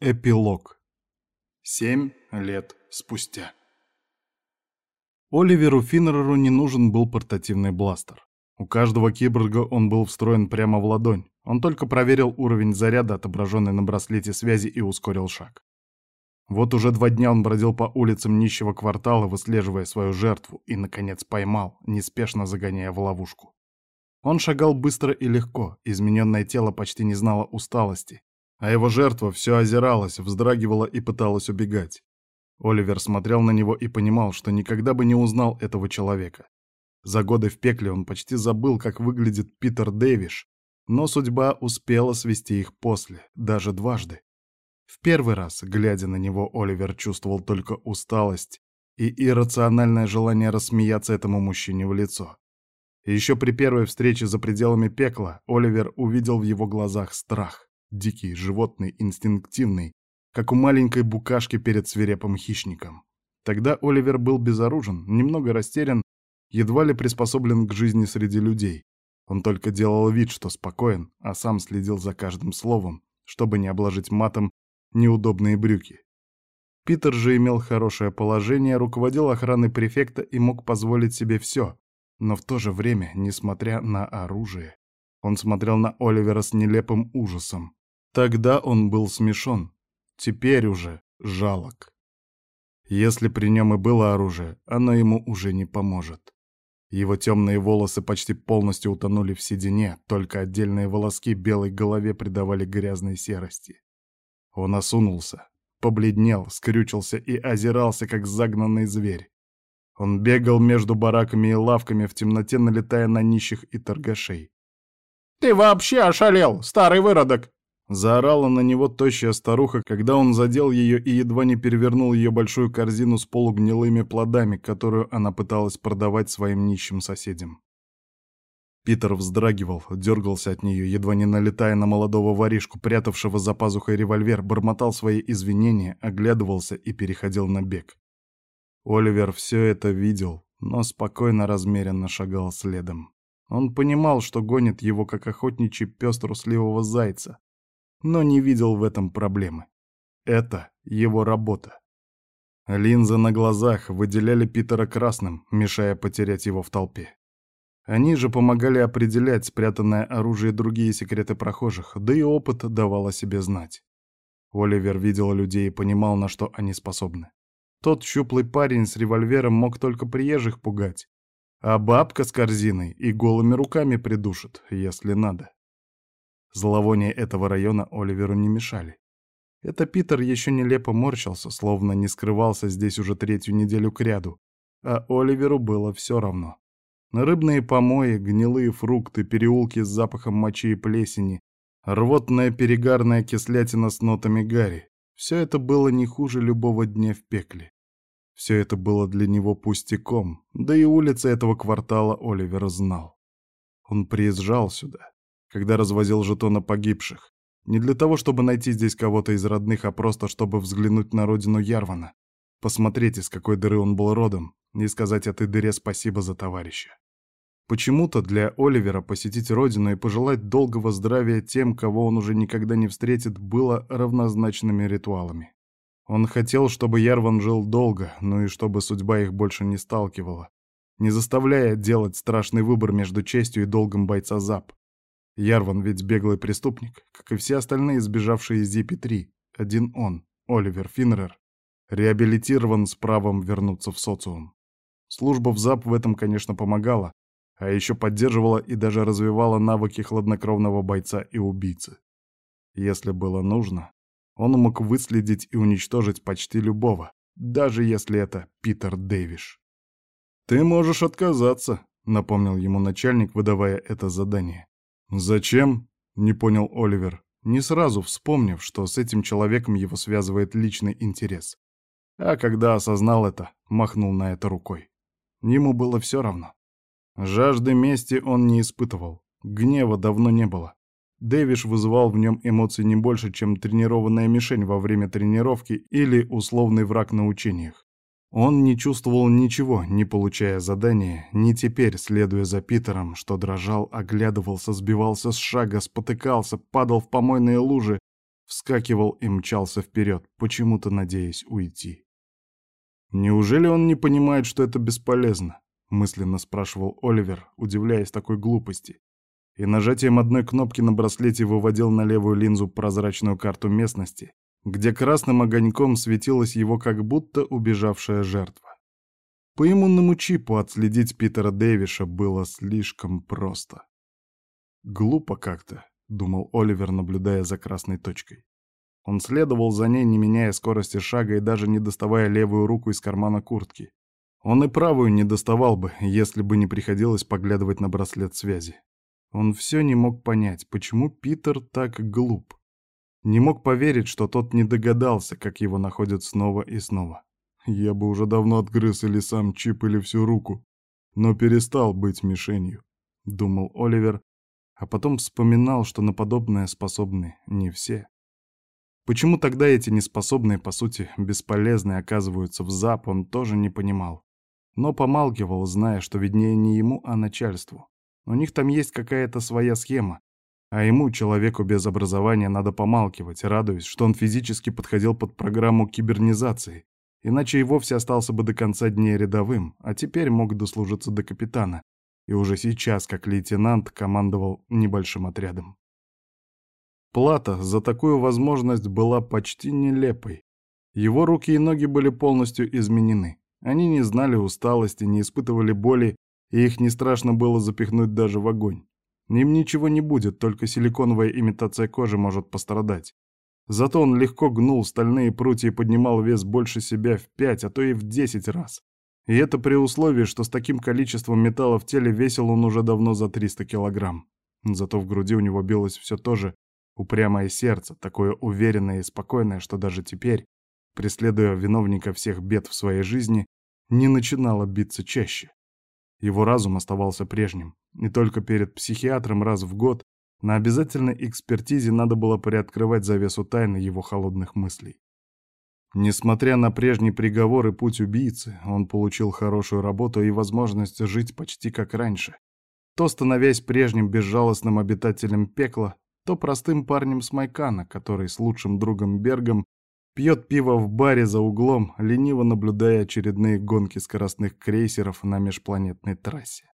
Эпилог. Семь лет спустя. Оливеру Финнереру не нужен был портативный бластер. У каждого киборга он был встроен прямо в ладонь. Он только проверил уровень заряда, отображенный на браслете связи, и ускорил шаг. Вот уже два дня он бродил по улицам нищего квартала, выслеживая свою жертву, и, наконец, поймал, неспешно загоняя в ловушку. Он шагал быстро и легко, измененное тело почти не знало усталости, а его жертва все озиралась, вздрагивала и пыталась убегать. Оливер смотрел на него и понимал, что никогда бы не узнал этого человека. За годы в пекле он почти забыл, как выглядит Питер Дэвиш, но судьба успела свести их после, даже дважды. В первый раз, глядя на него, Оливер чувствовал только усталость и иррациональное желание рассмеяться этому мужчине в лицо. Еще при первой встрече за пределами пекла Оливер увидел в его глазах страх. Дикий, животный, инстинктивный, как у маленькой букашки перед свирепым хищником. Тогда Оливер был безоружен, немного растерян, едва ли приспособлен к жизни среди людей. Он только делал вид, что спокоен, а сам следил за каждым словом, чтобы не обложить матом неудобные брюки. Питер же имел хорошее положение, руководил охраной префекта и мог позволить себе все, но в то же время, несмотря на оружие, он смотрел на Оливера с нелепым ужасом. Тогда он был смешон, теперь уже жалок. Если при нем и было оружие, оно ему уже не поможет. Его темные волосы почти полностью утонули в седине, только отдельные волоски белой голове придавали грязной серости. Он осунулся, побледнел, скрючился и озирался, как загнанный зверь. Он бегал между бараками и лавками в темноте, налетая на нищих и торгашей. «Ты вообще ошалел, старый выродок!» Заорала на него тощая старуха, когда он задел ее и едва не перевернул ее большую корзину с полугнилыми плодами, которую она пыталась продавать своим нищим соседям. Питер вздрагивал, дергался от нее, едва не налетая на молодого воришку, прятавшего за пазухой револьвер, бормотал свои извинения, оглядывался и переходил на бег. Оливер все это видел, но спокойно размеренно шагал следом. Он понимал, что гонит его как охотничий пес трусливого зайца, но не видел в этом проблемы. Это его работа. Линзы на глазах выделяли Питера красным, мешая потерять его в толпе. Они же помогали определять спрятанное оружие и другие секреты прохожих, да и опыт давал о себе знать. Оливер видел людей и понимал, на что они способны. Тот щуплый парень с револьвером мог только приезжих пугать, а бабка с корзиной и голыми руками придушит, если надо. Зловоние этого района Оливеру не мешали. Это Питер еще нелепо морщился, словно не скрывался здесь уже третью неделю кряду, а Оливеру было все равно. Рыбные помои, гнилые фрукты, переулки с запахом мочи и плесени, рвотная перегарная кислятина с нотами гари — все это было не хуже любого дня в пекле. Все это было для него пустяком, да и улицы этого квартала Оливер знал. Он приезжал сюда, когда развозил жетоны погибших. Не для того, чтобы найти здесь кого-то из родных, а просто чтобы взглянуть на родину Ярвана, посмотреть, из какой дыры он был родом, и сказать этой дыре спасибо за товарища. Почему-то для Оливера посетить родину и пожелать долгого здравия тем, кого он уже никогда не встретит, было равнозначными ритуалами. Он хотел, чтобы Ярван жил долго, но и чтобы судьба их больше не сталкивала, не заставляя делать страшный выбор между честью и долгом бойца ЗАП. Ярван ведь беглый преступник, как и все остальные сбежавшие из Зипи-3. Один он, Оливер Финнерер, реабилитирован с правом вернуться в социум. Служба в ЗАП в этом, конечно, помогала, а еще поддерживала и даже развивала навыки хладнокровного бойца и убийцы. Если было нужно, он мог выследить и уничтожить почти любого, даже если это Питер Дэвиш. «Ты можешь отказаться», — напомнил ему начальник, выдавая это задание. «Зачем?» — не понял Оливер, не сразу вспомнив, что с этим человеком его связывает личный интерес. А когда осознал это, махнул на это рукой. Ему было все равно. Жажды мести он не испытывал, гнева давно не было. Дэвиш вызывал в нем эмоций не больше, чем тренированная мишень во время тренировки или условный враг на учениях. Он не чувствовал ничего, не получая задания, ни теперь, следуя за Питером, что дрожал, оглядывался, сбивался с шага, спотыкался, падал в помойные лужи, вскакивал и мчался вперед, почему-то надеясь уйти. «Неужели он не понимает, что это бесполезно?» — мысленно спрашивал Оливер, удивляясь такой глупости. И нажатием одной кнопки на браслете выводил на левую линзу прозрачную карту местности, где красным огоньком светилась его как будто убежавшая жертва. По иммунному чипу отследить Питера Дэвиша было слишком просто. «Глупо как-то», — думал Оливер, наблюдая за красной точкой. Он следовал за ней, не меняя скорости шага и даже не доставая левую руку из кармана куртки. Он и правую не доставал бы, если бы не приходилось поглядывать на браслет связи. Он все не мог понять, почему Питер так глуп. Не мог поверить, что тот не догадался, как его находят снова и снова. Я бы уже давно отгрыз или сам чип, или всю руку, но перестал быть мишенью, — думал Оливер, а потом вспоминал, что на подобное способны не все. Почему тогда эти неспособные, по сути, бесполезные оказываются в ЗАП, он тоже не понимал. Но помалкивал, зная, что виднее не ему, а начальству. У них там есть какая-то своя схема, а ему, человеку без образования, надо помалкивать, радуясь, что он физически подходил под программу кибернизации, иначе и вовсе остался бы до конца дней рядовым, а теперь мог дослужиться до капитана, и уже сейчас, как лейтенант, командовал небольшим отрядом. Плата за такую возможность была почти нелепой. Его руки и ноги были полностью изменены. Они не знали усталости, не испытывали боли, и их не страшно было запихнуть даже в огонь. Им ничего не будет, только силиконовая имитация кожи может пострадать. Зато он легко гнул стальные прутья и поднимал вес больше себя в пять, а то и в десять раз. И это при условии, что с таким количеством металла в теле весил он уже давно за 300 килограмм. Зато в груди у него билось все то же упрямое сердце, такое уверенное и спокойное, что даже теперь, преследуя виновника всех бед в своей жизни, не начинало биться чаще. Его разум оставался прежним, и только перед психиатром раз в год на обязательной экспертизе надо было приоткрывать завесу тайны его холодных мыслей. Несмотря на прежний приговор и путь убийцы, он получил хорошую работу и возможность жить почти как раньше. То становясь прежним безжалостным обитателем пекла, то простым парнем с Майкана, который с лучшим другом Бергом пьет пиво в баре за углом, лениво наблюдая очередные гонки скоростных крейсеров на межпланетной трассе.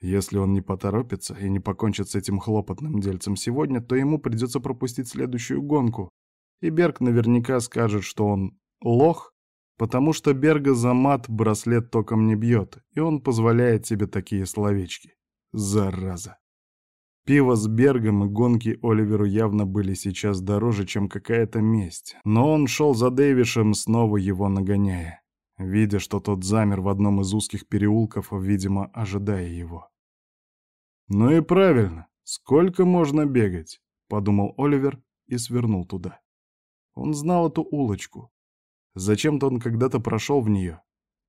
Если он не поторопится и не покончит с этим хлопотным дельцем сегодня, то ему придется пропустить следующую гонку, и Берг наверняка скажет, что он лох, потому что Берга за мат браслет током не бьет, и он позволяет себе такие словечки. Зараза. Пиво с Бергом и гонки Оливеру явно были сейчас дороже, чем какая-то месть, но он шел за Дэвишем, снова его нагоняя, видя, что тот замер в одном из узких переулков, видимо, ожидая его. «Ну и правильно, сколько можно бегать?» — подумал Оливер и свернул туда. Он знал эту улочку. Зачем-то он когда-то прошел в нее.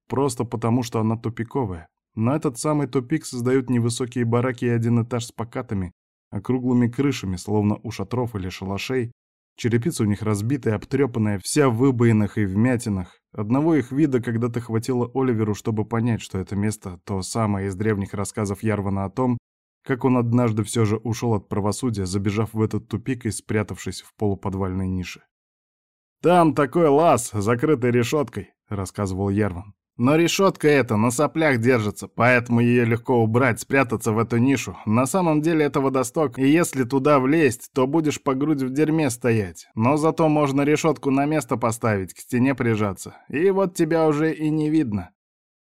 Просто потому, что она тупиковая. Но этот самый тупик создают невысокие бараки и один этаж с покатыми, округлыми крышами, словно у шатров или шалашей. Черепица у них разбитая, обтрепанная, вся в выбоинах и вмятинах. Одного их вида когда-то хватило Оливеру, чтобы понять, что это место — то самое из древних рассказов Ярвана о том, как он однажды все же ушел от правосудия, забежав в этот тупик и спрятавшись в полуподвальной нише. «Там такой лаз, закрытый решеткой», — рассказывал Ярван. «Но решетка эта на соплях держится, поэтому ее легко убрать, спрятаться в эту нишу. На самом деле это водосток, и если туда влезть, то будешь по грудь в дерьме стоять. Но зато можно решетку на место поставить, к стене прижаться. И вот тебя уже и не видно.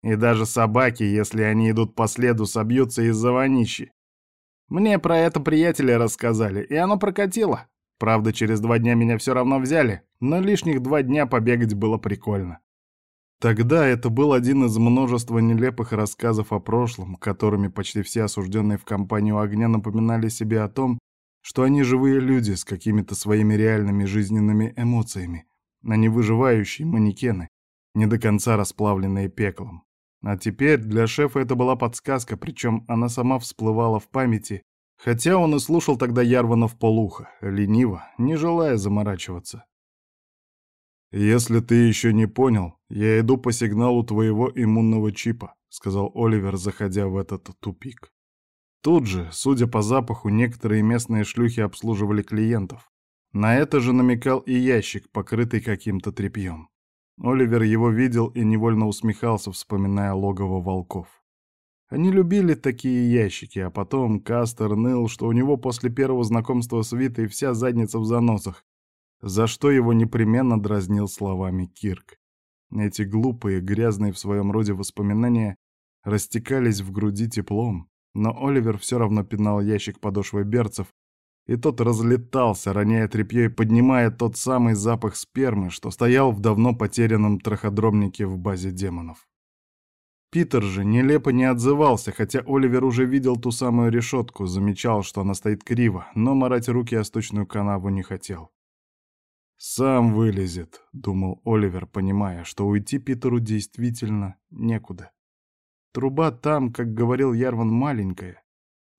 И даже собаки, если они идут по следу, собьются из-за вонищи. Мне про это приятели рассказали, и оно прокатило. Правда, через два дня меня все равно взяли, но лишних два дня побегать было прикольно. Тогда это был один из множества нелепых рассказов о прошлом, которыми почти все осужденные в компанию огня напоминали себе о том, что они живые люди с какими-то своими реальными жизненными эмоциями, а не выживающие манекены, не до конца расплавленные пеклом. А теперь для шефа это была подсказка, причем она сама всплывала в памяти, Хотя он и слушал тогда Ярвана в полухо, лениво, не желая заморачиваться. «Если ты еще не понял, я иду по сигналу твоего иммунного чипа», — сказал Оливер, заходя в этот тупик. Тут же, судя по запаху, некоторые местные шлюхи обслуживали клиентов. На это же намекал и ящик, покрытый каким-то тряпьем. Оливер его видел и невольно усмехался, вспоминая логово волков. Они любили такие ящики, а потом Кастер ныл, что у него после первого знакомства с Витой вся задница в заносах, за что его непременно дразнил словами Кирк. Эти глупые, грязные в своем роде воспоминания растекались в груди теплом, но Оливер все равно пинал ящик подошвой берцев, и тот разлетался, роняя тряпье и поднимая тот самый запах спермы, что стоял в давно потерянном траходромнике в базе демонов. Питер же нелепо не отзывался, хотя Оливер уже видел ту самую решетку, замечал, что она стоит криво, но марать руки о сточную канаву не хотел. «Сам вылезет», — думал Оливер, понимая, что уйти Питеру действительно некуда. Труба там, как говорил Ярван, маленькая,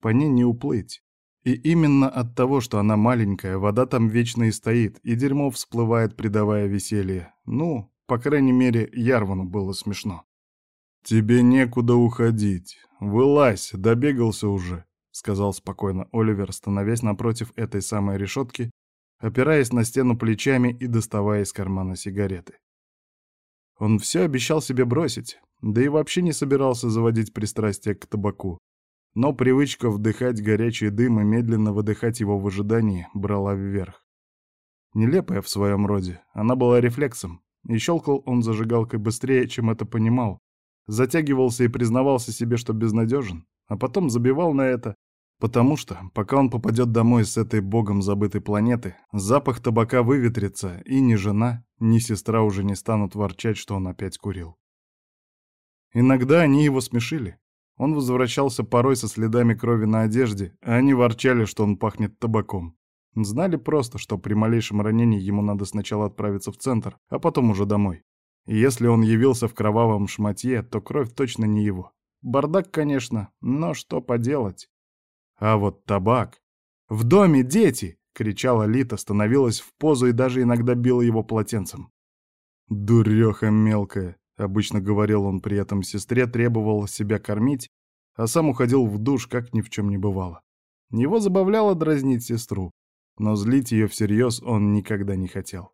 по ней не уплыть. И именно от того, что она маленькая, вода там вечно и стоит, и дерьмо всплывает, придавая веселье. Ну, по крайней мере, Ярвану было смешно. «Тебе некуда уходить. Вылазь, добегался уже», — сказал спокойно Оливер, становясь напротив этой самой решетки опираясь на стену плечами и доставая из кармана сигареты. Он все обещал себе бросить, да и вообще не собирался заводить пристрастие к табаку. Но привычка вдыхать горячий дым и медленно выдыхать его в ожидании брала вверх. Нелепая в своем роде, она была рефлексом, и щелкал он зажигалкой быстрее, чем это понимал. Затягивался и признавался себе, что безнадежен, а потом забивал на это, Потому что, пока он попадет домой с этой богом забытой планеты, запах табака выветрится, и ни жена, ни сестра уже не станут ворчать, что он опять курил. Иногда они его смешили. Он возвращался порой со следами крови на одежде, а они ворчали, что он пахнет табаком. Знали просто, что при малейшем ранении ему надо сначала отправиться в центр, а потом уже домой. И если он явился в кровавом шматье, то кровь точно не его. Бардак, конечно, но что поделать? А вот табак... «В доме дети!» — кричала Лита, становилась в позу и даже иногда била его полотенцем. «Дуреха мелкая!» — обычно говорил он при этом сестре, требовал себя кормить, а сам уходил в душ, как ни в чем не бывало. Его забавляло дразнить сестру, но злить ее всерьез он никогда не хотел.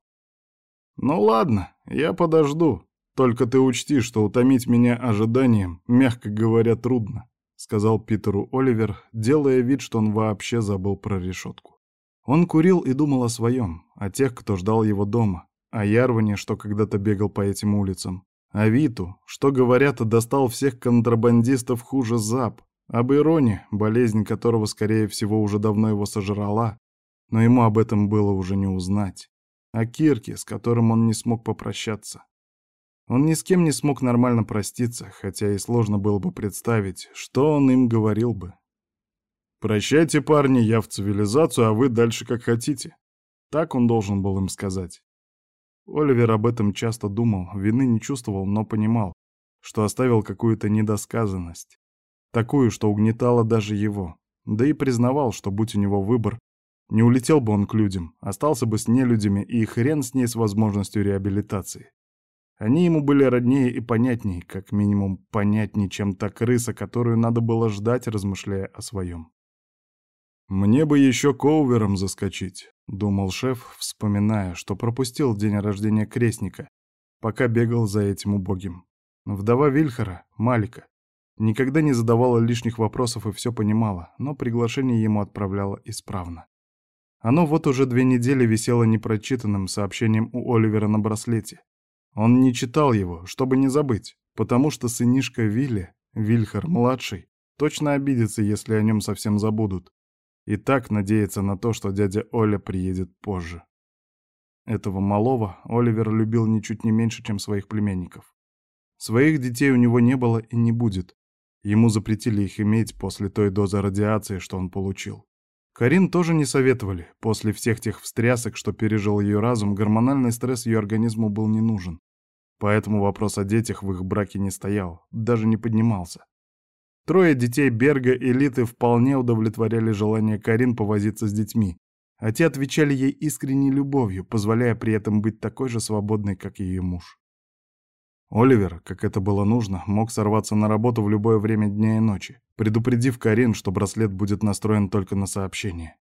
«Ну ладно, я подожду, только ты учти, что утомить меня ожиданием, мягко говоря, трудно сказал Питеру Оливер, делая вид, что он вообще забыл про решетку. Он курил и думал о своем, о тех, кто ждал его дома, о Ярване, что когда-то бегал по этим улицам, о Виту, что, говорят, достал всех контрабандистов хуже Зап, об Ироне, болезнь которого, скорее всего, уже давно его сожрала, но ему об этом было уже не узнать, о Кирке, с которым он не смог попрощаться, он ни с кем не смог нормально проститься, хотя и сложно было бы представить, что он им говорил бы. «Прощайте, парни, я в цивилизацию, а вы дальше как хотите». Так он должен был им сказать. Оливер об этом часто думал, вины не чувствовал, но понимал, что оставил какую-то недосказанность. Такую, что угнетала даже его. Да и признавал, что будь у него выбор, не улетел бы он к людям, остался бы с нелюдями и хрен с ней с возможностью реабилитации. Они ему были роднее и понятнее, как минимум понятнее, чем та крыса, которую надо было ждать, размышляя о своем. «Мне бы еще коувером заскочить», — думал шеф, вспоминая, что пропустил день рождения крестника, пока бегал за этим убогим. Вдова Вильхара, Малика, никогда не задавала лишних вопросов и все понимала, но приглашение ему отправляла исправно. Оно вот уже две недели висело непрочитанным сообщением у Оливера на браслете. Он не читал его, чтобы не забыть, потому что сынишка Вилли, Вильхар-младший, точно обидится, если о нем совсем забудут. И так надеется на то, что дядя Оля приедет позже. Этого малого Оливер любил ничуть не меньше, чем своих племянников. Своих детей у него не было и не будет. Ему запретили их иметь после той дозы радиации, что он получил. Карин тоже не советовали. После всех тех встрясок, что пережил ее разум, гормональный стресс ее организму был не нужен. Поэтому вопрос о детях в их браке не стоял, даже не поднимался. Трое детей Берга и Литы вполне удовлетворяли желание Карин повозиться с детьми, а те отвечали ей искренней любовью, позволяя при этом быть такой же свободной, как ее муж. Оливер, как это было нужно, мог сорваться на работу в любое время дня и ночи, предупредив Карин, что браслет будет настроен только на сообщение.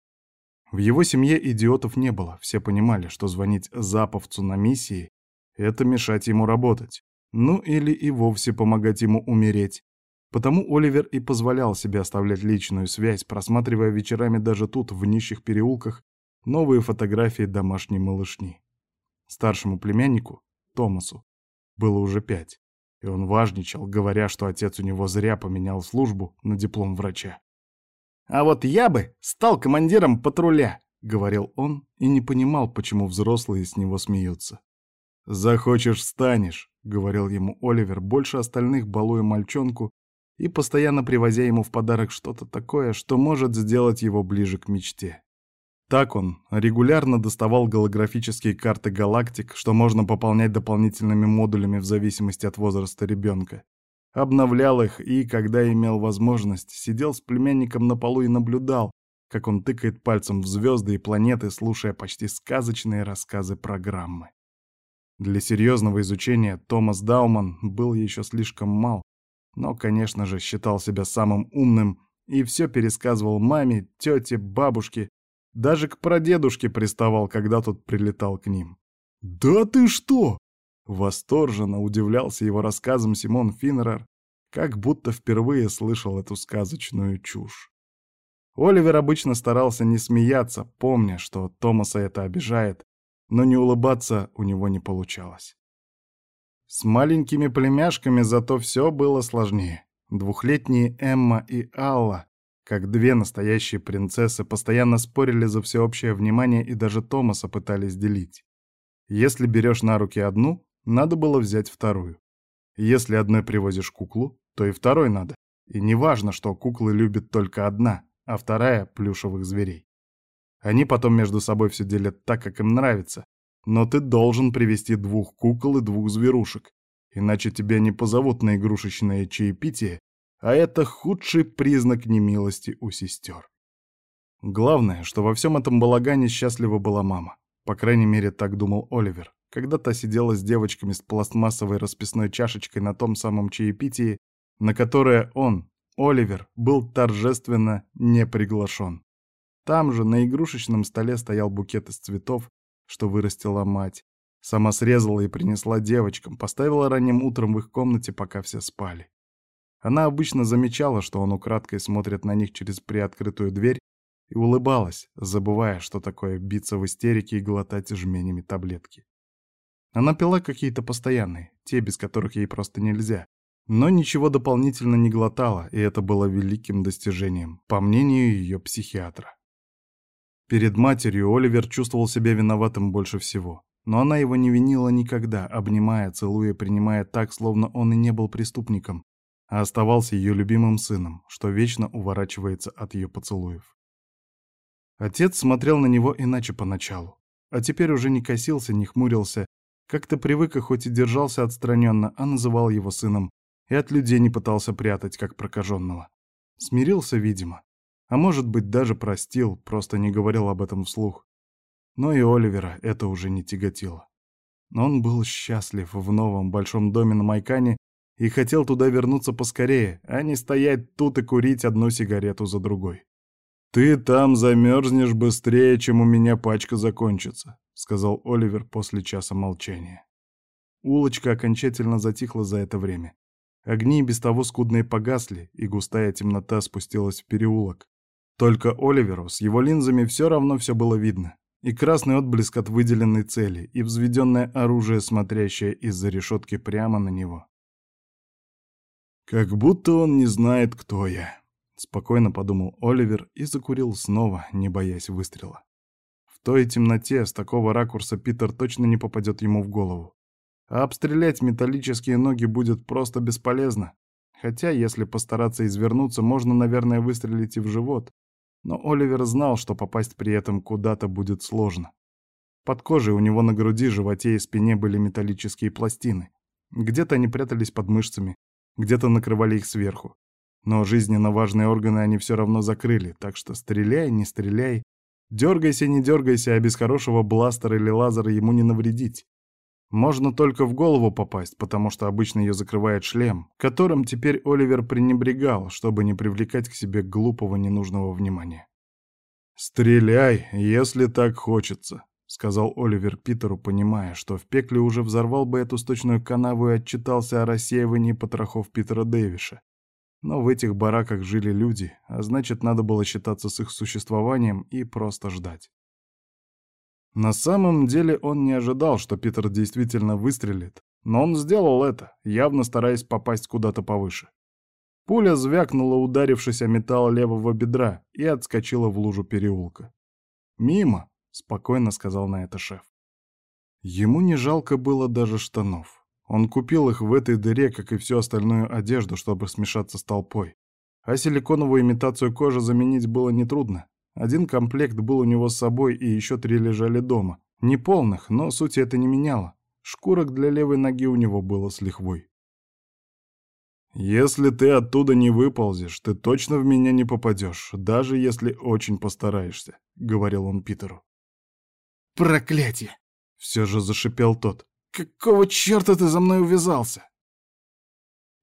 В его семье идиотов не было, все понимали, что звонить Заповцу на миссии — это мешать ему работать. Ну или и вовсе помогать ему умереть. Потому Оливер и позволял себе оставлять личную связь, просматривая вечерами даже тут, в нищих переулках, новые фотографии домашней малышни. Старшему племяннику, Томасу, было уже пять, и он важничал, говоря, что отец у него зря поменял службу на диплом врача. «А вот я бы стал командиром патруля», — говорил он и не понимал, почему взрослые с него смеются. «Захочешь — станешь», — говорил ему Оливер, больше остальных балуя мальчонку и постоянно привозя ему в подарок что-то такое, что может сделать его ближе к мечте. Так он регулярно доставал голографические карты галактик, что можно пополнять дополнительными модулями в зависимости от возраста ребенка обновлял их и, когда имел возможность, сидел с племянником на полу и наблюдал, как он тыкает пальцем в звезды и планеты, слушая почти сказочные рассказы программы. Для серьезного изучения Томас Дауман был еще слишком мал, но, конечно же, считал себя самым умным и все пересказывал маме, тете, бабушке, даже к прадедушке приставал, когда тот прилетал к ним. «Да ты что!» Восторженно удивлялся его рассказам Симон Финнерер, как будто впервые слышал эту сказочную чушь. Оливер обычно старался не смеяться, помня, что Томаса это обижает, но не улыбаться у него не получалось. С маленькими племяшками зато все было сложнее. Двухлетние Эмма и Алла, как две настоящие принцессы, постоянно спорили за всеобщее внимание и даже Томаса пытались делить. Если берешь на руки одну, надо было взять вторую. Если одной привозишь куклу, то и второй надо. И не важно, что куклы любит только одна, а вторая — плюшевых зверей. Они потом между собой все делят так, как им нравится. Но ты должен привести двух кукол и двух зверушек, иначе тебя не позовут на игрушечное чаепитие, а это худший признак немилости у сестер. Главное, что во всем этом балагане счастлива была мама. По крайней мере, так думал Оливер. Когда та сидела с девочками с пластмассовой расписной чашечкой на том самом чаепитии, на которое он, Оливер, был торжественно не приглашен. Там же на игрушечном столе стоял букет из цветов, что вырастила мать. Сама срезала и принесла девочкам, поставила ранним утром в их комнате, пока все спали. Она обычно замечала, что он украдкой смотрит на них через приоткрытую дверь и улыбалась, забывая, что такое биться в истерике и глотать жменями таблетки. Она пила какие-то постоянные, те, без которых ей просто нельзя. Но ничего дополнительно не глотала, и это было великим достижением, по мнению ее психиатра. Перед матерью Оливер чувствовал себя виноватым больше всего. Но она его не винила никогда, обнимая, целуя, принимая так, словно он и не был преступником, а оставался ее любимым сыном, что вечно уворачивается от ее поцелуев. Отец смотрел на него иначе поначалу, а теперь уже не косился, не хмурился, как-то привык и хоть и держался отстраненно, а называл его сыном, и от людей не пытался прятать, как прокаженного. Смирился, видимо. А может быть, даже простил, просто не говорил об этом вслух. Но и Оливера это уже не тяготило. Он был счастлив в новом большом доме на Майкане и хотел туда вернуться поскорее, а не стоять тут и курить одну сигарету за другой. «Ты там замерзнешь быстрее, чем у меня пачка закончится», сказал Оливер после часа молчания. Улочка окончательно затихла за это время. Огни без того скудные погасли, и густая темнота спустилась в переулок. Только Оливеру с его линзами все равно все было видно. И красный отблеск от выделенной цели, и взведенное оружие, смотрящее из-за решетки прямо на него. «Как будто он не знает, кто я», — спокойно подумал Оливер и закурил снова, не боясь выстрела. В той темноте с такого ракурса Питер точно не попадет ему в голову. А обстрелять металлические ноги будет просто бесполезно. Хотя, если постараться извернуться, можно, наверное, выстрелить и в живот. Но Оливер знал, что попасть при этом куда-то будет сложно. Под кожей у него на груди, животе и спине были металлические пластины. Где-то они прятались под мышцами, где-то накрывали их сверху. Но жизненно важные органы они все равно закрыли, так что стреляй, не стреляй, Дергайся, не дергайся, а без хорошего бластера или лазера ему не навредить. Можно только в голову попасть, потому что обычно ее закрывает шлем, которым теперь Оливер пренебрегал, чтобы не привлекать к себе глупого ненужного внимания. «Стреляй, если так хочется», — сказал Оливер Питеру, понимая, что в пекле уже взорвал бы эту сточную канаву и отчитался о рассеивании потрохов Питера Дэвиша. Но в этих бараках жили люди, а значит, надо было считаться с их существованием и просто ждать. На самом деле он не ожидал, что Питер действительно выстрелит, но он сделал это, явно стараясь попасть куда-то повыше. Пуля звякнула, ударившись о металл левого бедра, и отскочила в лужу переулка. «Мимо», — спокойно сказал на это шеф. Ему не жалко было даже штанов. Он купил их в этой дыре, как и всю остальную одежду, чтобы смешаться с толпой. А силиконовую имитацию кожи заменить было нетрудно. Один комплект был у него с собой, и еще три лежали дома. Не полных, но сути это не меняло. Шкурок для левой ноги у него было с лихвой. «Если ты оттуда не выползешь, ты точно в меня не попадешь, даже если очень постараешься», — говорил он Питеру. «Проклятие!» — все же зашипел тот. «Какого черта ты за мной увязался?»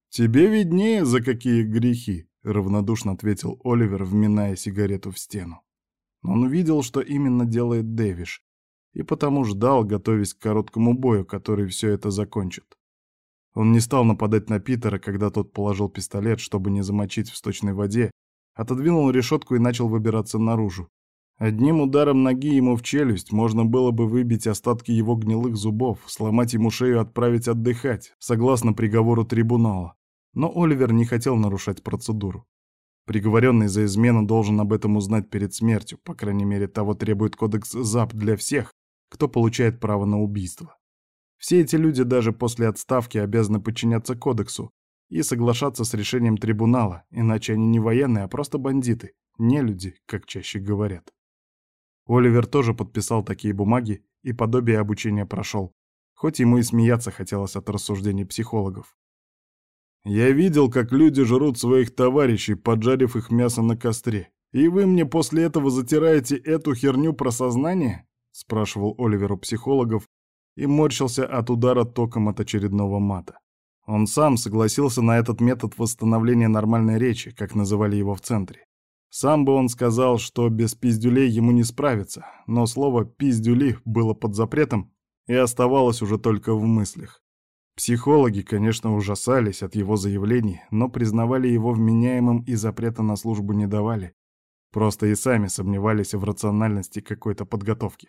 «Тебе виднее, за какие грехи», — равнодушно ответил Оливер, вминая сигарету в стену. Он увидел, что именно делает Дэвиш, и потому ждал, готовясь к короткому бою, который все это закончит. Он не стал нападать на Питера, когда тот положил пистолет, чтобы не замочить в сточной воде, отодвинул решетку и начал выбираться наружу. Одним ударом ноги ему в челюсть можно было бы выбить остатки его гнилых зубов, сломать ему шею и отправить отдыхать, согласно приговору трибунала. Но Оливер не хотел нарушать процедуру. Приговоренный за измену должен об этом узнать перед смертью, по крайней мере, того требует кодекс ЗАП для всех, кто получает право на убийство. Все эти люди даже после отставки обязаны подчиняться кодексу и соглашаться с решением трибунала, иначе они не военные, а просто бандиты, не люди, как чаще говорят. Оливер тоже подписал такие бумаги и подобие обучения прошел, хоть ему и смеяться хотелось от рассуждений психологов. «Я видел, как люди жрут своих товарищей, поджарив их мясо на костре. И вы мне после этого затираете эту херню про сознание?» — спрашивал Оливер у психологов, и морщился от удара током от очередного мата. Он сам согласился на этот метод восстановления нормальной речи, как называли его в центре. Сам бы он сказал, что без пиздюлей ему не справиться, но слово «пиздюли» было под запретом и оставалось уже только в мыслях. Психологи, конечно, ужасались от его заявлений, но признавали его вменяемым и запрета на службу не давали. Просто и сами сомневались в рациональности какой-то подготовки.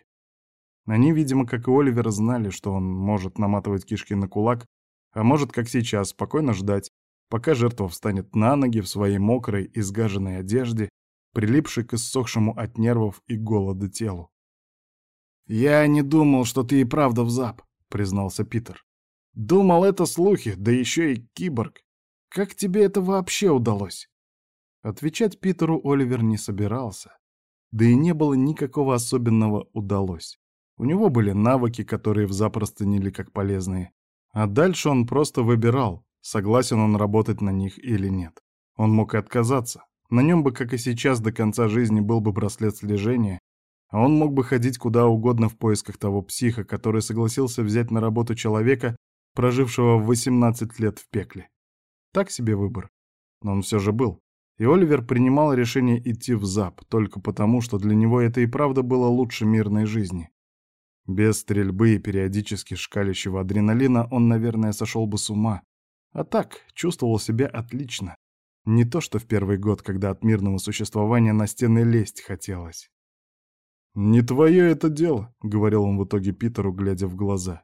Они, видимо, как и Оливер, знали, что он может наматывать кишки на кулак, а может, как сейчас, спокойно ждать, пока жертва встанет на ноги в своей мокрой и сгаженной одежде, прилипшей к иссохшему от нервов и голода телу. «Я не думал, что ты и правда в ЗАП», — признался Питер. «Думал, это слухи, да еще и киборг. Как тебе это вообще удалось?» Отвечать Питеру Оливер не собирался. Да и не было никакого особенного «удалось». У него были навыки, которые в запростынили как полезные. А дальше он просто выбирал, согласен он работать на них или нет. Он мог и отказаться. На нем бы, как и сейчас, до конца жизни был бы браслет слежения, а он мог бы ходить куда угодно в поисках того психа, который согласился взять на работу человека, прожившего 18 лет в пекле. Так себе выбор. Но он все же был. И Оливер принимал решение идти в ЗАП, только потому, что для него это и правда было лучше мирной жизни. Без стрельбы и периодически шкалящего адреналина он, наверное, сошел бы с ума. А так, чувствовал себя отлично. Не то, что в первый год, когда от мирного существования на стены лезть хотелось. «Не твое это дело», — говорил он в итоге Питеру, глядя в глаза.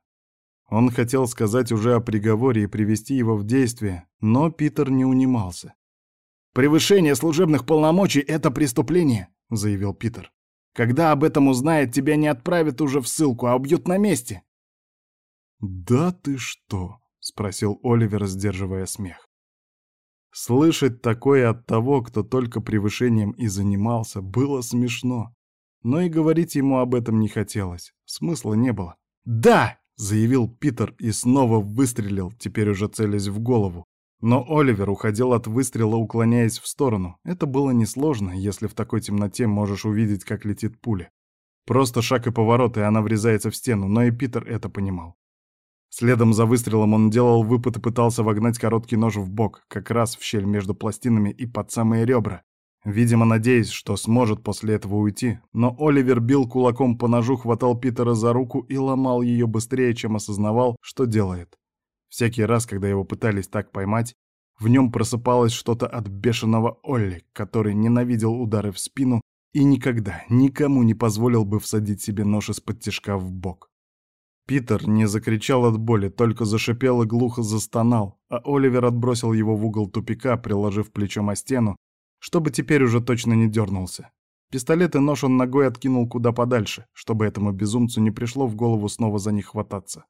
Он хотел сказать уже о приговоре и привести его в действие, но Питер не унимался. «Превышение служебных полномочий — это преступление», — заявил Питер. Когда об этом узнает, тебя не отправят уже в ссылку, а убьют на месте. «Да ты что?» — спросил Оливер, сдерживая смех. Слышать такое от того, кто только превышением и занимался, было смешно. Но и говорить ему об этом не хотелось. Смысла не было. «Да!» — заявил Питер и снова выстрелил, теперь уже целясь в голову. Но Оливер уходил от выстрела, уклоняясь в сторону. Это было несложно, если в такой темноте можешь увидеть, как летит пуля. Просто шаг и поворот, и она врезается в стену, но и Питер это понимал. Следом за выстрелом он делал выпад и пытался вогнать короткий нож в бок, как раз в щель между пластинами и под самые ребра. Видимо, надеясь, что сможет после этого уйти, но Оливер бил кулаком по ножу, хватал Питера за руку и ломал ее быстрее, чем осознавал, что делает. Всякий раз, когда его пытались так поймать, в нем просыпалось что-то от бешеного Олли, который ненавидел удары в спину и никогда никому не позволил бы всадить себе нож из-под тишка в бок. Питер не закричал от боли, только зашипел и глухо застонал, а Оливер отбросил его в угол тупика, приложив плечом о стену, чтобы теперь уже точно не дернулся. Пистолет и нож он ногой откинул куда подальше, чтобы этому безумцу не пришло в голову снова за них хвататься.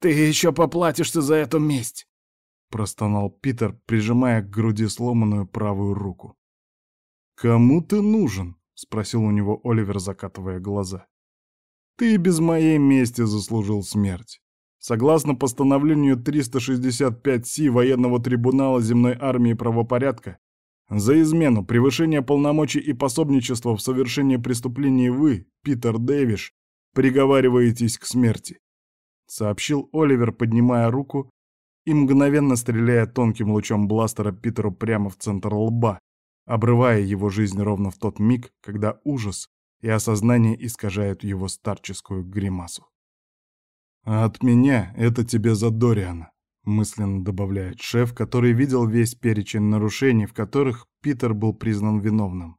«Ты еще поплатишься за эту месть!» — простонал Питер, прижимая к груди сломанную правую руку. «Кому ты нужен?» — спросил у него Оливер, закатывая глаза. «Ты без моей мести заслужил смерть. Согласно постановлению 365-Си военного трибунала земной армии правопорядка, за измену, превышение полномочий и пособничество в совершении преступлений вы, Питер Дэвиш, приговариваетесь к смерти», — сообщил Оливер, поднимая руку и мгновенно стреляя тонким лучом бластера Питеру прямо в центр лба, обрывая его жизнь ровно в тот миг, когда ужас и осознание искажают его старческую гримасу. «А от меня это тебе за Дориана», — мысленно добавляет шеф, который видел весь перечень нарушений, в которых Питер был признан виновным.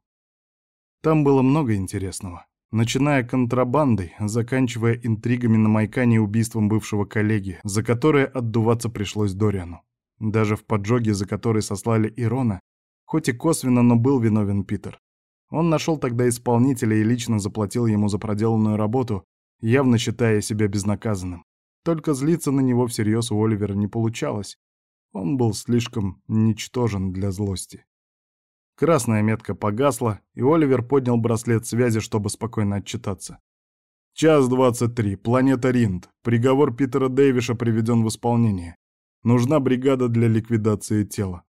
Там было много интересного, начиная контрабандой, заканчивая интригами на Майкане и убийством бывшего коллеги, за которое отдуваться пришлось Дориану. Даже в поджоге, за который сослали Ирона, Хоть и косвенно, но был виновен Питер. Он нашел тогда исполнителя и лично заплатил ему за проделанную работу, явно считая себя безнаказанным. Только злиться на него всерьез у Оливера не получалось. Он был слишком ничтожен для злости. Красная метка погасла, и Оливер поднял браслет связи, чтобы спокойно отчитаться. Час двадцать три. Планета Ринд. Приговор Питера Дэвиша приведен в исполнение. Нужна бригада для ликвидации тела.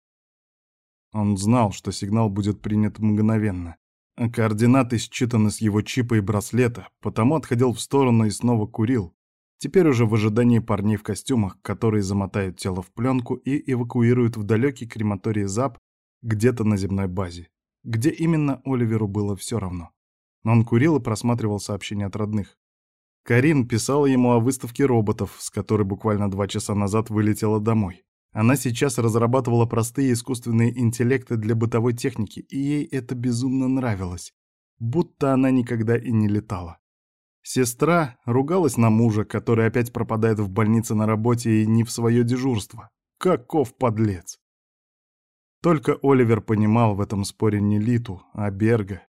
Он знал, что сигнал будет принят мгновенно. Координаты считаны с его чипа и браслета, потому отходил в сторону и снова курил. Теперь уже в ожидании парней в костюмах, которые замотают тело в пленку и эвакуируют в далекий крематорий ЗАП где-то на земной базе. Где именно Оливеру было все равно. Но он курил и просматривал сообщения от родных. Карин писала ему о выставке роботов, с которой буквально два часа назад вылетела домой. Она сейчас разрабатывала простые искусственные интеллекты для бытовой техники, и ей это безумно нравилось, будто она никогда и не летала. Сестра ругалась на мужа, который опять пропадает в больнице на работе и не в свое дежурство. Каков подлец! Только Оливер понимал в этом споре не Литу, а Берга,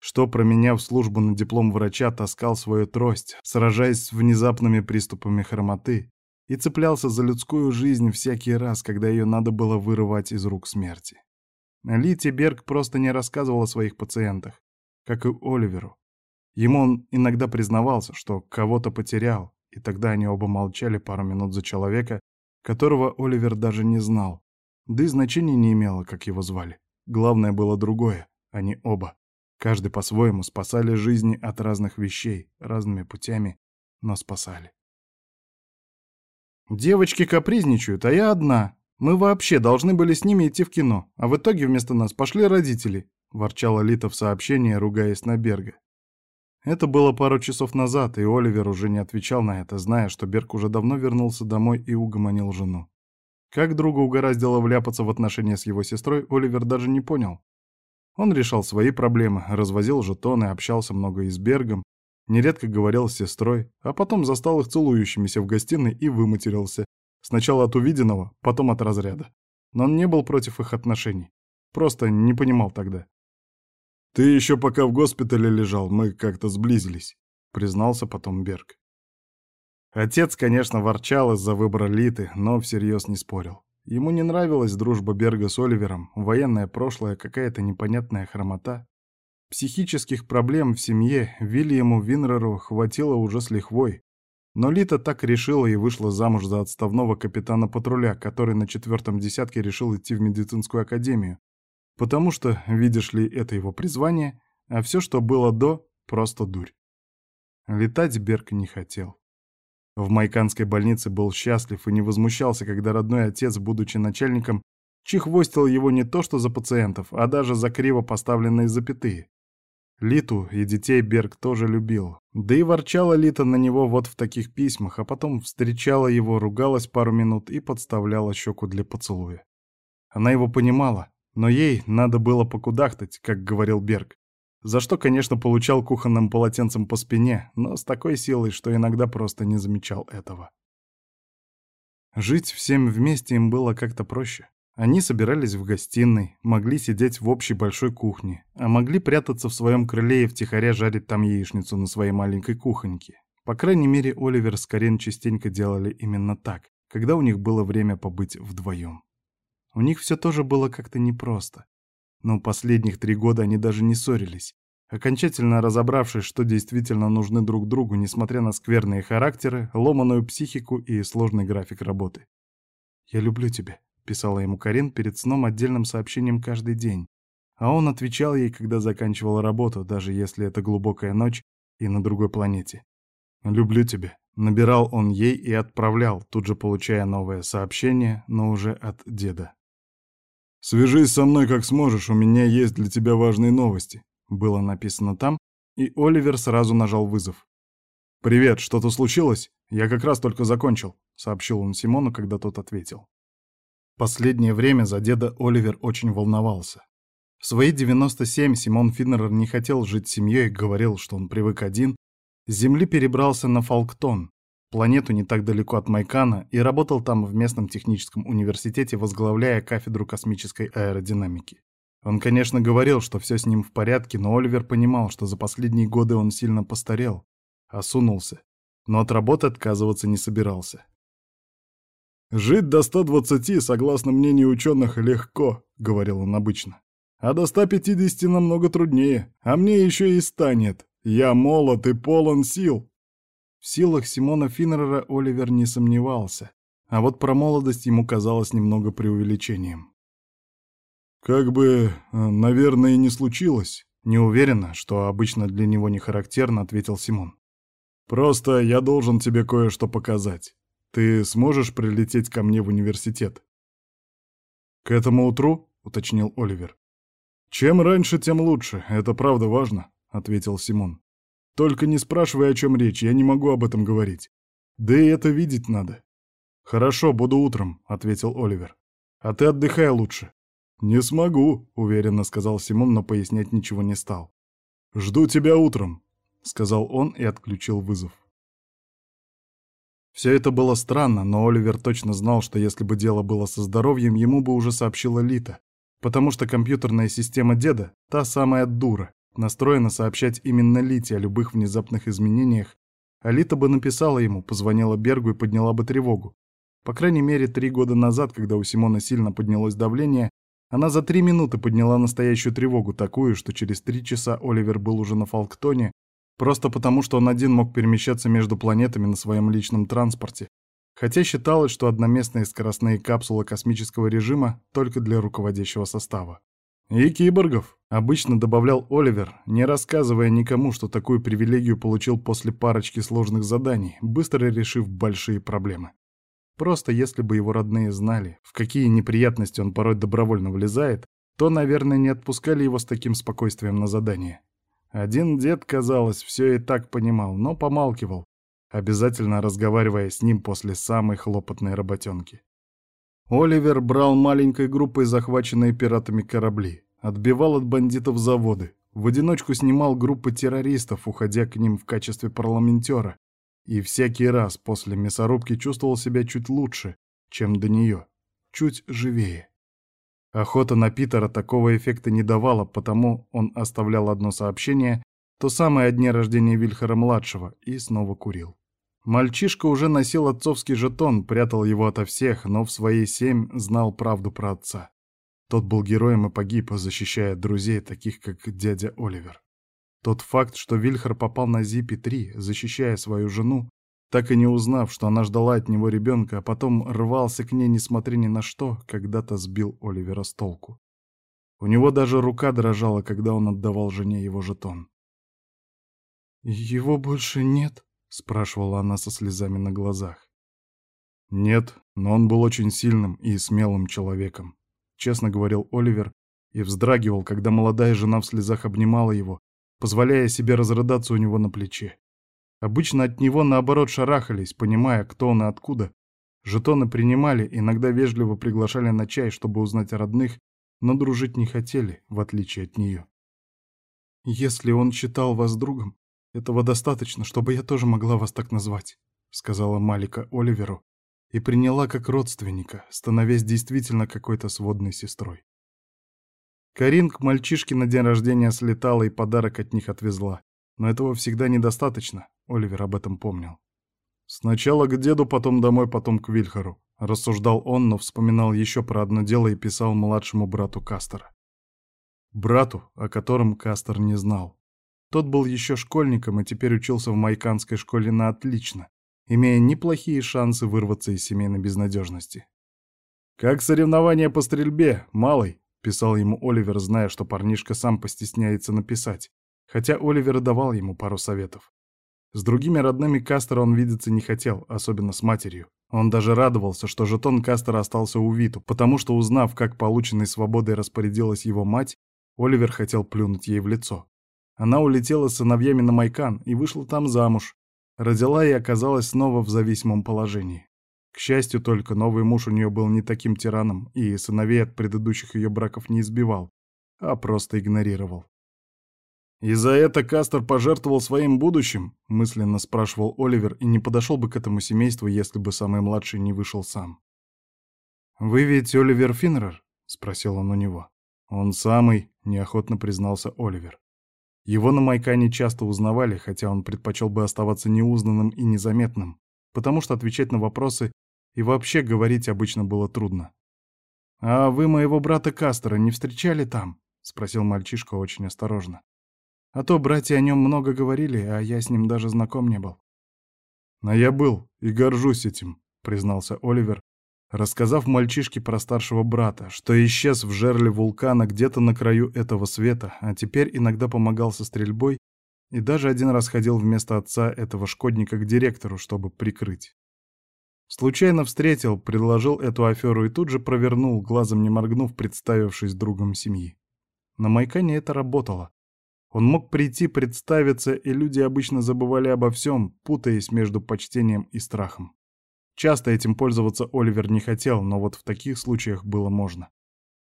что, променяв службу на диплом врача, таскал свою трость, сражаясь с внезапными приступами хромоты, и цеплялся за людскую жизнь всякий раз, когда ее надо было вырывать из рук смерти. Лити Берг просто не рассказывал о своих пациентах, как и Оливеру. Ему он иногда признавался, что кого-то потерял, и тогда они оба молчали пару минут за человека, которого Оливер даже не знал. Да и значения не имело, как его звали. Главное было другое, они оба. Каждый по-своему спасали жизни от разных вещей, разными путями, но спасали. Девочки капризничают, а я одна. Мы вообще должны были с ними идти в кино, а в итоге вместо нас пошли родители», — ворчала Лита в сообщении, ругаясь на Берга. Это было пару часов назад, и Оливер уже не отвечал на это, зная, что Берг уже давно вернулся домой и угомонил жену. Как друга угораздило вляпаться в отношения с его сестрой, Оливер даже не понял. Он решал свои проблемы, развозил жетоны, общался много и с Бергом, Нередко говорил с сестрой, а потом застал их целующимися в гостиной и выматерился. Сначала от увиденного, потом от разряда. Но он не был против их отношений. Просто не понимал тогда. «Ты еще пока в госпитале лежал, мы как-то сблизились», — признался потом Берг. Отец, конечно, ворчал из-за выбора Литы, но всерьез не спорил. Ему не нравилась дружба Берга с Оливером, военное прошлое, какая-то непонятная хромота. Психических проблем в семье Вильяму Винреру хватило уже с лихвой. Но Лита так решила и вышла замуж за отставного капитана патруля, который на четвертом десятке решил идти в медицинскую академию. Потому что, видишь ли, это его призвание, а все, что было до, просто дурь. Летать Берг не хотел. В Майканской больнице был счастлив и не возмущался, когда родной отец, будучи начальником, Чехвостил его не то что за пациентов, а даже за криво поставленные запятые. Литу и детей Берг тоже любил. Да и ворчала Лита на него вот в таких письмах, а потом встречала его, ругалась пару минут и подставляла щеку для поцелуя. Она его понимала, но ей надо было покудахтать, как говорил Берг. За что, конечно, получал кухонным полотенцем по спине, но с такой силой, что иногда просто не замечал этого. Жить всем вместе им было как-то проще. Они собирались в гостиной, могли сидеть в общей большой кухне, а могли прятаться в своем крыле и втихаря жарить там яичницу на своей маленькой кухоньке. По крайней мере, Оливер с Карен частенько делали именно так, когда у них было время побыть вдвоем. У них все тоже было как-то непросто. Но последних три года они даже не ссорились, окончательно разобравшись, что действительно нужны друг другу, несмотря на скверные характеры, ломаную психику и сложный график работы. «Я люблю тебя», писала ему Карин перед сном отдельным сообщением каждый день, а он отвечал ей, когда заканчивал работу, даже если это глубокая ночь и на другой планете. «Люблю тебя», — набирал он ей и отправлял, тут же получая новое сообщение, но уже от деда. «Свяжись со мной как сможешь, у меня есть для тебя важные новости», — было написано там, и Оливер сразу нажал вызов. «Привет, что-то случилось? Я как раз только закончил», — сообщил он Симону, когда тот ответил. Последнее время за деда Оливер очень волновался. В свои 97 Симон Финнер не хотел жить семьей, говорил, что он привык один. С Земли перебрался на Фалктон, планету не так далеко от Майкана, и работал там в местном техническом университете, возглавляя кафедру космической аэродинамики. Он, конечно, говорил, что все с ним в порядке, но Оливер понимал, что за последние годы он сильно постарел, осунулся, но от работы отказываться не собирался. «Жить до 120, согласно мнению ученых, легко», — говорил он обычно. «А до 150 намного труднее, а мне еще и станет. Я молод и полон сил». В силах Симона Финнера Оливер не сомневался, а вот про молодость ему казалось немного преувеличением. «Как бы, э, наверное, и не случилось», — не уверенно, что обычно для него не характерно, ответил Симон. «Просто я должен тебе кое-что показать. Ты сможешь прилететь ко мне в университет?» «К этому утру?» — уточнил Оливер. «Чем раньше, тем лучше. Это правда важно», — ответил Симон. «Только не спрашивай, о чем речь, я не могу об этом говорить. Да и это видеть надо». «Хорошо, буду утром», — ответил Оливер. «А ты отдыхай лучше». «Не смогу», — уверенно сказал Симон, но пояснять ничего не стал. «Жду тебя утром», — сказал он и отключил вызов. Все это было странно, но Оливер точно знал, что если бы дело было со здоровьем, ему бы уже сообщила Лита, потому что компьютерная система деда, та самая дура, настроена сообщать именно Лите о любых внезапных изменениях, а Лита бы написала ему, позвонила Бергу и подняла бы тревогу. По крайней мере, три года назад, когда у Симона сильно поднялось давление, она за три минуты подняла настоящую тревогу, такую, что через три часа Оливер был уже на Фалктоне Просто потому, что он один мог перемещаться между планетами на своем личном транспорте, хотя считалось, что одноместные скоростные капсулы космического режима только для руководящего состава. «И киборгов», — обычно добавлял Оливер, не рассказывая никому, что такую привилегию получил после парочки сложных заданий, быстро решив большие проблемы. Просто если бы его родные знали, в какие неприятности он порой добровольно влезает, то, наверное, не отпускали его с таким спокойствием на задание. Один дед, казалось, все и так понимал, но помалкивал, обязательно разговаривая с ним после самой хлопотной работенки. Оливер брал маленькой группой захваченные пиратами корабли, отбивал от бандитов заводы, в одиночку снимал группы террористов, уходя к ним в качестве парламентера, и всякий раз после мясорубки чувствовал себя чуть лучше, чем до нее, чуть живее. Охота на Питера такого эффекта не давала, потому он оставлял одно сообщение, то самое о дне рождения Вильхара-младшего, и снова курил. Мальчишка уже носил отцовский жетон, прятал его ото всех, но в свои семь знал правду про отца. Тот был героем и погиб, защищая друзей, таких как дядя Оливер. Тот факт, что Вильхар попал на Зипи-3, защищая свою жену, так и не узнав, что она ждала от него ребенка, а потом рвался к ней, несмотря ни на что, когда-то сбил Оливера с толку. У него даже рука дрожала, когда он отдавал жене его жетон. «Его больше нет?» — спрашивала она со слезами на глазах. «Нет, но он был очень сильным и смелым человеком», честно говорил Оливер, и вздрагивал, когда молодая жена в слезах обнимала его, позволяя себе разрыдаться у него на плече. Обычно от него, наоборот, шарахались, понимая, кто он и откуда. Жетоны принимали, иногда вежливо приглашали на чай, чтобы узнать о родных, но дружить не хотели, в отличие от нее. «Если он считал вас другом, этого достаточно, чтобы я тоже могла вас так назвать», сказала Малика Оливеру и приняла как родственника, становясь действительно какой-то сводной сестрой. Карин к мальчишке на день рождения слетала и подарок от них отвезла. Но этого всегда недостаточно, Оливер об этом помнил. «Сначала к деду, потом домой, потом к Вильхару», — рассуждал он, но вспоминал еще про одно дело и писал младшему брату Кастера. Брату, о котором Кастер не знал. Тот был еще школьником и теперь учился в майканской школе на отлично, имея неплохие шансы вырваться из семейной безнадежности. «Как соревнование по стрельбе, малый?» писал ему Оливер, зная, что парнишка сам постесняется написать, хотя Оливер давал ему пару советов. С другими родными Кастера он видеться не хотел, особенно с матерью. Он даже радовался, что жетон Кастера остался у Виту, потому что, узнав, как полученной свободой распорядилась его мать, Оливер хотел плюнуть ей в лицо. Она улетела с сыновьями на Майкан и вышла там замуж. Родила и оказалась снова в зависимом положении. К счастью только, новый муж у нее был не таким тираном и сыновей от предыдущих ее браков не избивал, а просто игнорировал. «И за это Кастер пожертвовал своим будущим?» — мысленно спрашивал Оливер и не подошел бы к этому семейству, если бы самый младший не вышел сам. «Вы ведь Оливер Финнерер?» — спросил он у него. «Он самый», — неохотно признался Оливер. Его на Майкане часто узнавали, хотя он предпочел бы оставаться неузнанным и незаметным, потому что отвечать на вопросы и вообще говорить обычно было трудно. «А вы моего брата Кастера не встречали там?» — спросил мальчишка очень осторожно. «А то братья о нем много говорили, а я с ним даже знаком не был». «А я был и горжусь этим», — признался Оливер, рассказав мальчишке про старшего брата, что исчез в жерле вулкана где-то на краю этого света, а теперь иногда помогал со стрельбой и даже один раз ходил вместо отца этого шкодника к директору, чтобы прикрыть. Случайно встретил, предложил эту аферу и тут же провернул, глазом не моргнув, представившись другом семьи. На Майкане это работало. Он мог прийти, представиться, и люди обычно забывали обо всем, путаясь между почтением и страхом. Часто этим пользоваться Оливер не хотел, но вот в таких случаях было можно.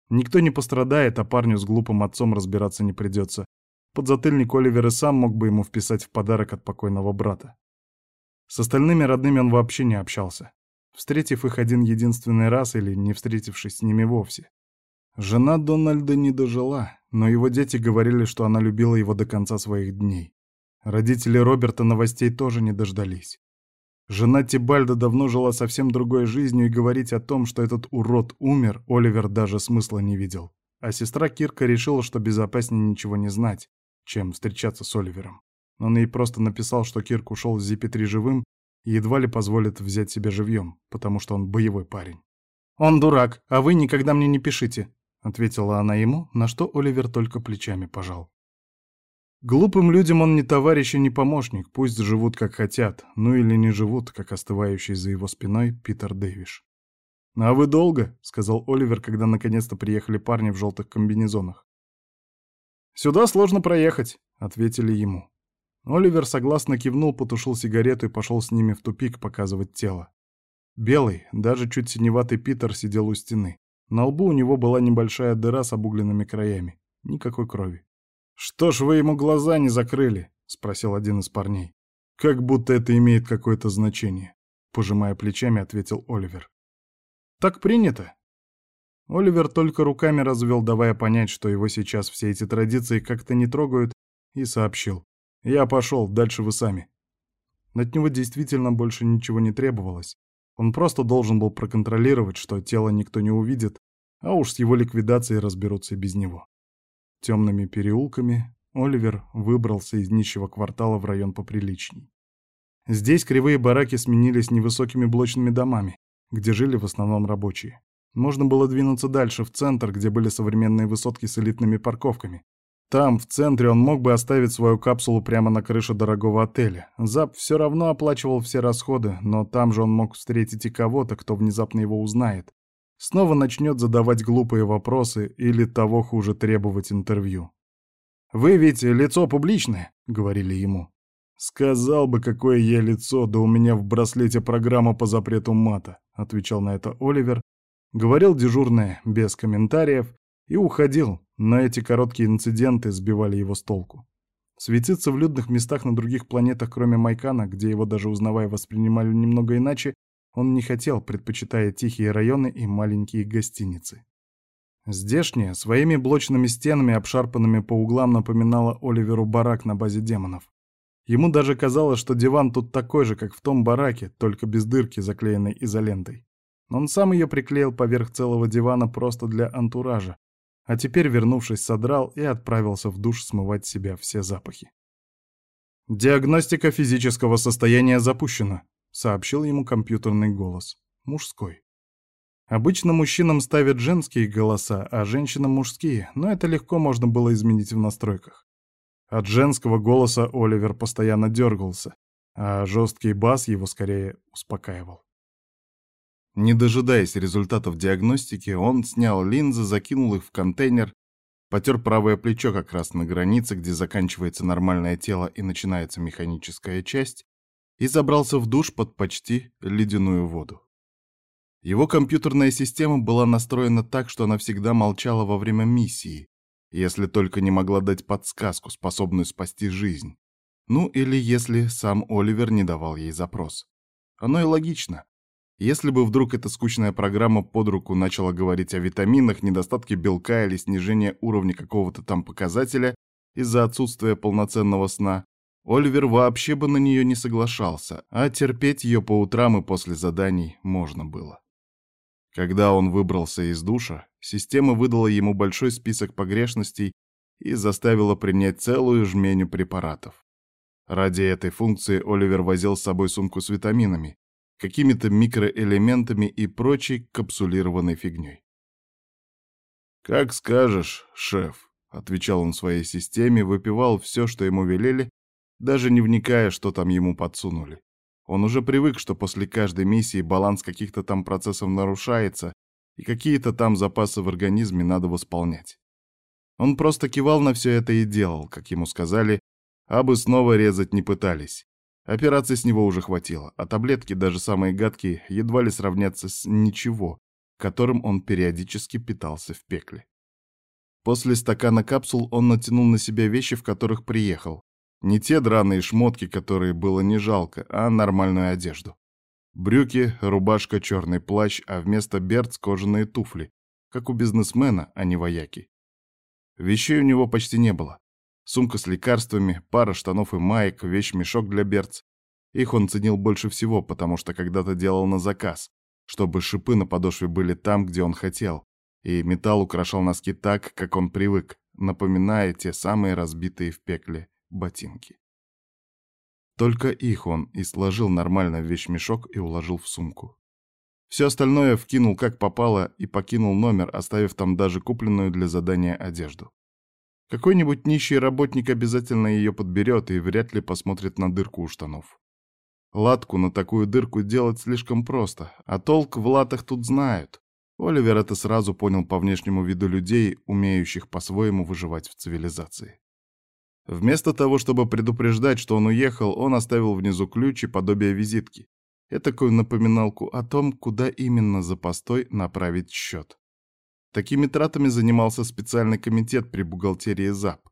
Никто не пострадает, а парню с глупым отцом разбираться не придется. Подзатыльник Оливер и сам мог бы ему вписать в подарок от покойного брата. С остальными родными он вообще не общался, встретив их один единственный раз или не встретившись с ними вовсе. Жена Дональда не дожила, но его дети говорили, что она любила его до конца своих дней. Родители Роберта новостей тоже не дождались. Жена Тибальда давно жила совсем другой жизнью, и говорить о том, что этот урод умер, Оливер даже смысла не видел. А сестра Кирка решила, что безопаснее ничего не знать, чем встречаться с Оливером. Он ей просто написал, что Кирк ушел с Зипи-3 живым и едва ли позволит взять себя живьем, потому что он боевой парень. «Он дурак, а вы никогда мне не пишите», — ответила она ему, на что Оливер только плечами пожал. Глупым людям он не товарищ и не помощник, пусть живут как хотят, ну или не живут, как остывающий за его спиной Питер Дэвиш. «А вы долго?» — сказал Оливер, когда наконец-то приехали парни в желтых комбинезонах. «Сюда сложно проехать», — ответили ему. Оливер согласно кивнул, потушил сигарету и пошел с ними в тупик показывать тело. Белый, даже чуть синеватый Питер сидел у стены. На лбу у него была небольшая дыра с обугленными краями. Никакой крови. «Что ж вы ему глаза не закрыли?» — спросил один из парней. «Как будто это имеет какое-то значение», — пожимая плечами, ответил Оливер. «Так принято». Оливер только руками развел, давая понять, что его сейчас все эти традиции как-то не трогают, и сообщил. «Я пошел, дальше вы сами». От него действительно больше ничего не требовалось. Он просто должен был проконтролировать, что тело никто не увидит, а уж с его ликвидацией разберутся и без него. Темными переулками Оливер выбрался из нищего квартала в район поприличней. Здесь кривые бараки сменились невысокими блочными домами, где жили в основном рабочие. Можно было двинуться дальше, в центр, где были современные высотки с элитными парковками, там, в центре, он мог бы оставить свою капсулу прямо на крыше дорогого отеля. Зап все равно оплачивал все расходы, но там же он мог встретить и кого-то, кто внезапно его узнает. Снова начнет задавать глупые вопросы или того хуже требовать интервью. «Вы ведь лицо публичное», — говорили ему. «Сказал бы, какое я лицо, да у меня в браслете программа по запрету мата», — отвечал на это Оливер, говорил дежурное, без комментариев, и уходил, но эти короткие инциденты сбивали его с толку. Светиться в людных местах на других планетах, кроме Майкана, где его даже узнавая воспринимали немного иначе, он не хотел, предпочитая тихие районы и маленькие гостиницы. Здешняя, своими блочными стенами, обшарпанными по углам, напоминала Оливеру барак на базе демонов. Ему даже казалось, что диван тут такой же, как в том бараке, только без дырки, заклеенной изолентой. Он сам ее приклеил поверх целого дивана просто для антуража, а теперь, вернувшись, содрал и отправился в душ смывать себя все запахи. «Диагностика физического состояния запущена», — сообщил ему компьютерный голос. Мужской. Обычно мужчинам ставят женские голоса, а женщинам мужские, но это легко можно было изменить в настройках. От женского голоса Оливер постоянно дергался, а жесткий бас его скорее успокаивал. Не дожидаясь результатов диагностики, он снял линзы, закинул их в контейнер, потер правое плечо как раз на границе, где заканчивается нормальное тело и начинается механическая часть, и забрался в душ под почти ледяную воду. Его компьютерная система была настроена так, что она всегда молчала во время миссии, если только не могла дать подсказку, способную спасти жизнь. Ну или если сам Оливер не давал ей запрос. Оно и логично. Если бы вдруг эта скучная программа под руку начала говорить о витаминах, недостатке белка или снижении уровня какого-то там показателя из-за отсутствия полноценного сна, Оливер вообще бы на нее не соглашался, а терпеть ее по утрам и после заданий можно было. Когда он выбрался из душа, система выдала ему большой список погрешностей и заставила принять целую жменю препаратов. Ради этой функции Оливер возил с собой сумку с витаминами, какими-то микроэлементами и прочей капсулированной фигней. «Как скажешь, шеф», — отвечал он своей системе, выпивал все, что ему велели, даже не вникая, что там ему подсунули. Он уже привык, что после каждой миссии баланс каких-то там процессов нарушается, и какие-то там запасы в организме надо восполнять. Он просто кивал на все это и делал, как ему сказали, а бы снова резать не пытались. Операции с него уже хватило, а таблетки, даже самые гадкие, едва ли сравнятся с ничего, которым он периодически питался в пекле. После стакана капсул он натянул на себя вещи, в которых приехал. Не те драные шмотки, которые было не жалко, а нормальную одежду. Брюки, рубашка, черный плащ, а вместо берц кожаные туфли, как у бизнесмена, а не вояки. Вещей у него почти не было. Сумка с лекарствами, пара штанов и маек, вещь-мешок для берц. Их он ценил больше всего, потому что когда-то делал на заказ, чтобы шипы на подошве были там, где он хотел, и металл украшал носки так, как он привык, напоминая те самые разбитые в пекле ботинки. Только их он и сложил нормально в вещмешок и уложил в сумку. Все остальное вкинул как попало и покинул номер, оставив там даже купленную для задания одежду. Какой-нибудь нищий работник обязательно ее подберет и вряд ли посмотрит на дырку у штанов. Латку на такую дырку делать слишком просто, а толк в латах тут знают. Оливер это сразу понял по внешнему виду людей, умеющих по-своему выживать в цивилизации. Вместо того, чтобы предупреждать, что он уехал, он оставил внизу ключ и подобие визитки. Этакую напоминалку о том, куда именно за постой направить счет. Такими тратами занимался специальный комитет при бухгалтерии ЗАП.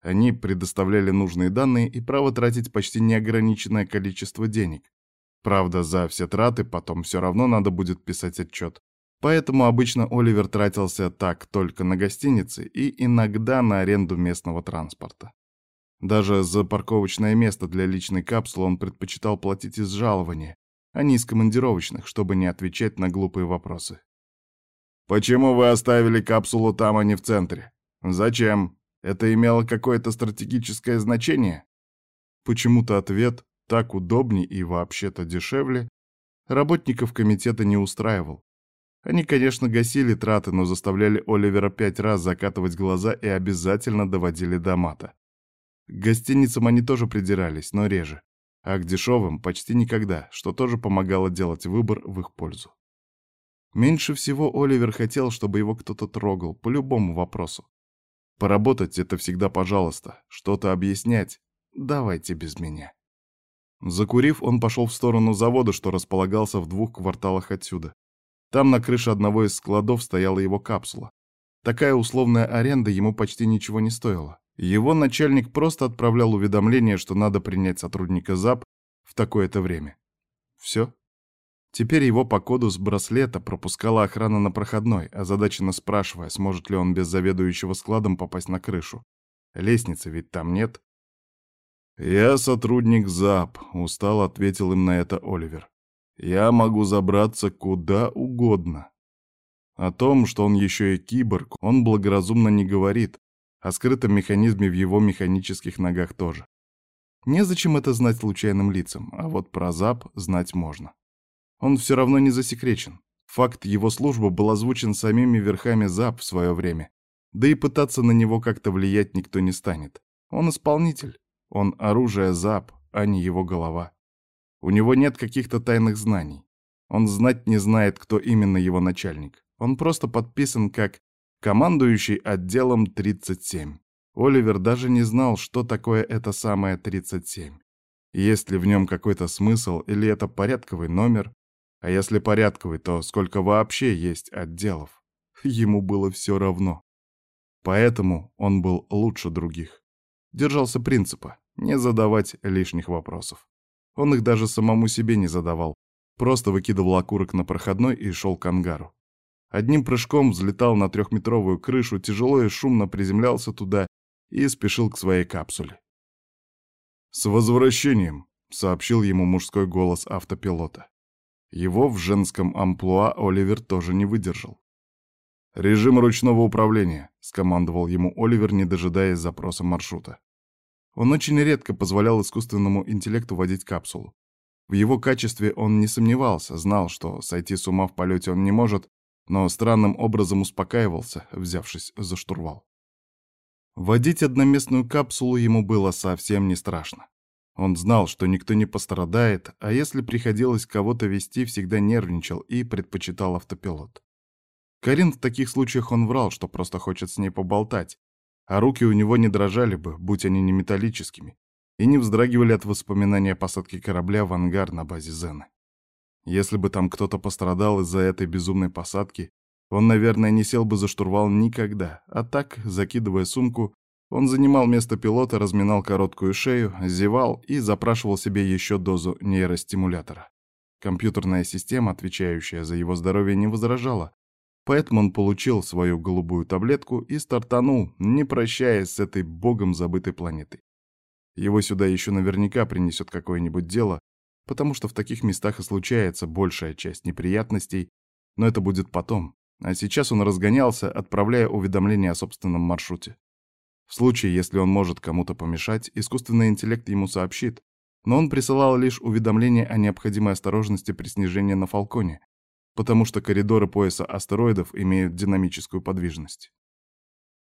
Они предоставляли нужные данные и право тратить почти неограниченное количество денег. Правда, за все траты потом все равно надо будет писать отчет. Поэтому обычно Оливер тратился так только на гостиницы и иногда на аренду местного транспорта. Даже за парковочное место для личной капсулы он предпочитал платить из жалования, а не из командировочных, чтобы не отвечать на глупые вопросы. Почему вы оставили капсулу там, а не в центре? Зачем? Это имело какое-то стратегическое значение? Почему-то ответ так удобней и вообще-то дешевле работников комитета не устраивал. Они, конечно, гасили траты, но заставляли Оливера пять раз закатывать глаза и обязательно доводили до мата. К гостиницам они тоже придирались, но реже, а к дешевым почти никогда, что тоже помогало делать выбор в их пользу. Меньше всего Оливер хотел, чтобы его кто-то трогал, по любому вопросу. Поработать — это всегда пожалуйста. Что-то объяснять — давайте без меня. Закурив, он пошел в сторону завода, что располагался в двух кварталах отсюда. Там на крыше одного из складов стояла его капсула. Такая условная аренда ему почти ничего не стоила. Его начальник просто отправлял уведомление, что надо принять сотрудника ЗАП в такое-то время. Все. Теперь его по коду с браслета пропускала охрана на проходной, озадаченно спрашивая, сможет ли он без заведующего складом попасть на крышу. Лестницы ведь там нет. «Я сотрудник ЗАП», — устал ответил им на это Оливер. «Я могу забраться куда угодно». О том, что он еще и киборг, он благоразумно не говорит, о скрытом механизме в его механических ногах тоже. Незачем это знать случайным лицам, а вот про ЗАП знать можно. Он все равно не засекречен. Факт его службы был озвучен самими верхами ЗАП в свое время. Да и пытаться на него как-то влиять никто не станет. Он исполнитель. Он оружие ЗАП, а не его голова. У него нет каких-то тайных знаний. Он знать не знает, кто именно его начальник. Он просто подписан как командующий отделом 37. Оливер даже не знал, что такое это самое 37. Есть ли в нем какой-то смысл или это порядковый номер, а если порядковый, то сколько вообще есть отделов? Ему было все равно. Поэтому он был лучше других. Держался принципа не задавать лишних вопросов. Он их даже самому себе не задавал, просто выкидывал окурок на проходной и шел к ангару. Одним прыжком взлетал на трехметровую крышу, тяжело и шумно приземлялся туда и спешил к своей капсуле. «С возвращением!» — сообщил ему мужской голос автопилота. Его в женском амплуа Оливер тоже не выдержал. «Режим ручного управления», — скомандовал ему Оливер, не дожидаясь запроса маршрута. Он очень редко позволял искусственному интеллекту водить капсулу. В его качестве он не сомневался, знал, что сойти с ума в полете он не может, но странным образом успокаивался, взявшись за штурвал. Водить одноместную капсулу ему было совсем не страшно. Он знал, что никто не пострадает, а если приходилось кого-то вести, всегда нервничал и предпочитал автопилот. Карин в таких случаях он врал, что просто хочет с ней поболтать, а руки у него не дрожали бы, будь они не металлическими, и не вздрагивали от воспоминания о посадке корабля в ангар на базе Зены. Если бы там кто-то пострадал из-за этой безумной посадки, он, наверное, не сел бы за штурвал никогда, а так, закидывая сумку, он занимал место пилота, разминал короткую шею, зевал и запрашивал себе еще дозу нейростимулятора. Компьютерная система, отвечающая за его здоровье, не возражала, поэтому он получил свою голубую таблетку и стартанул, не прощаясь с этой богом забытой планетой. Его сюда еще наверняка принесет какое-нибудь дело, потому что в таких местах и случается большая часть неприятностей, но это будет потом. А сейчас он разгонялся, отправляя уведомления о собственном маршруте. В случае, если он может кому-то помешать, искусственный интеллект ему сообщит, но он присылал лишь уведомления о необходимой осторожности при снижении на Фалконе, потому что коридоры пояса астероидов имеют динамическую подвижность.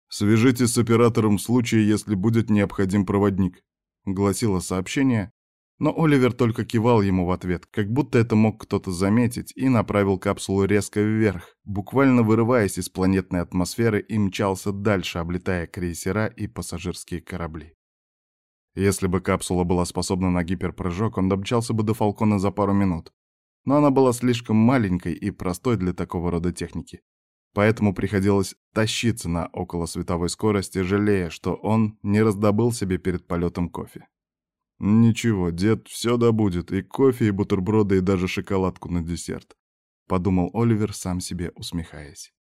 «Свяжитесь с оператором в случае, если будет необходим проводник», — гласило сообщение, но Оливер только кивал ему в ответ, как будто это мог кто-то заметить, и направил капсулу резко вверх, буквально вырываясь из планетной атмосферы и мчался дальше, облетая крейсера и пассажирские корабли. Если бы капсула была способна на гиперпрыжок, он домчался бы до Фалкона за пару минут. Но она была слишком маленькой и простой для такого рода техники. Поэтому приходилось тащиться на околосветовой скорости, жалея, что он не раздобыл себе перед полетом кофе. «Ничего, дед все добудет, и кофе, и бутерброды, и даже шоколадку на десерт», — подумал Оливер, сам себе усмехаясь.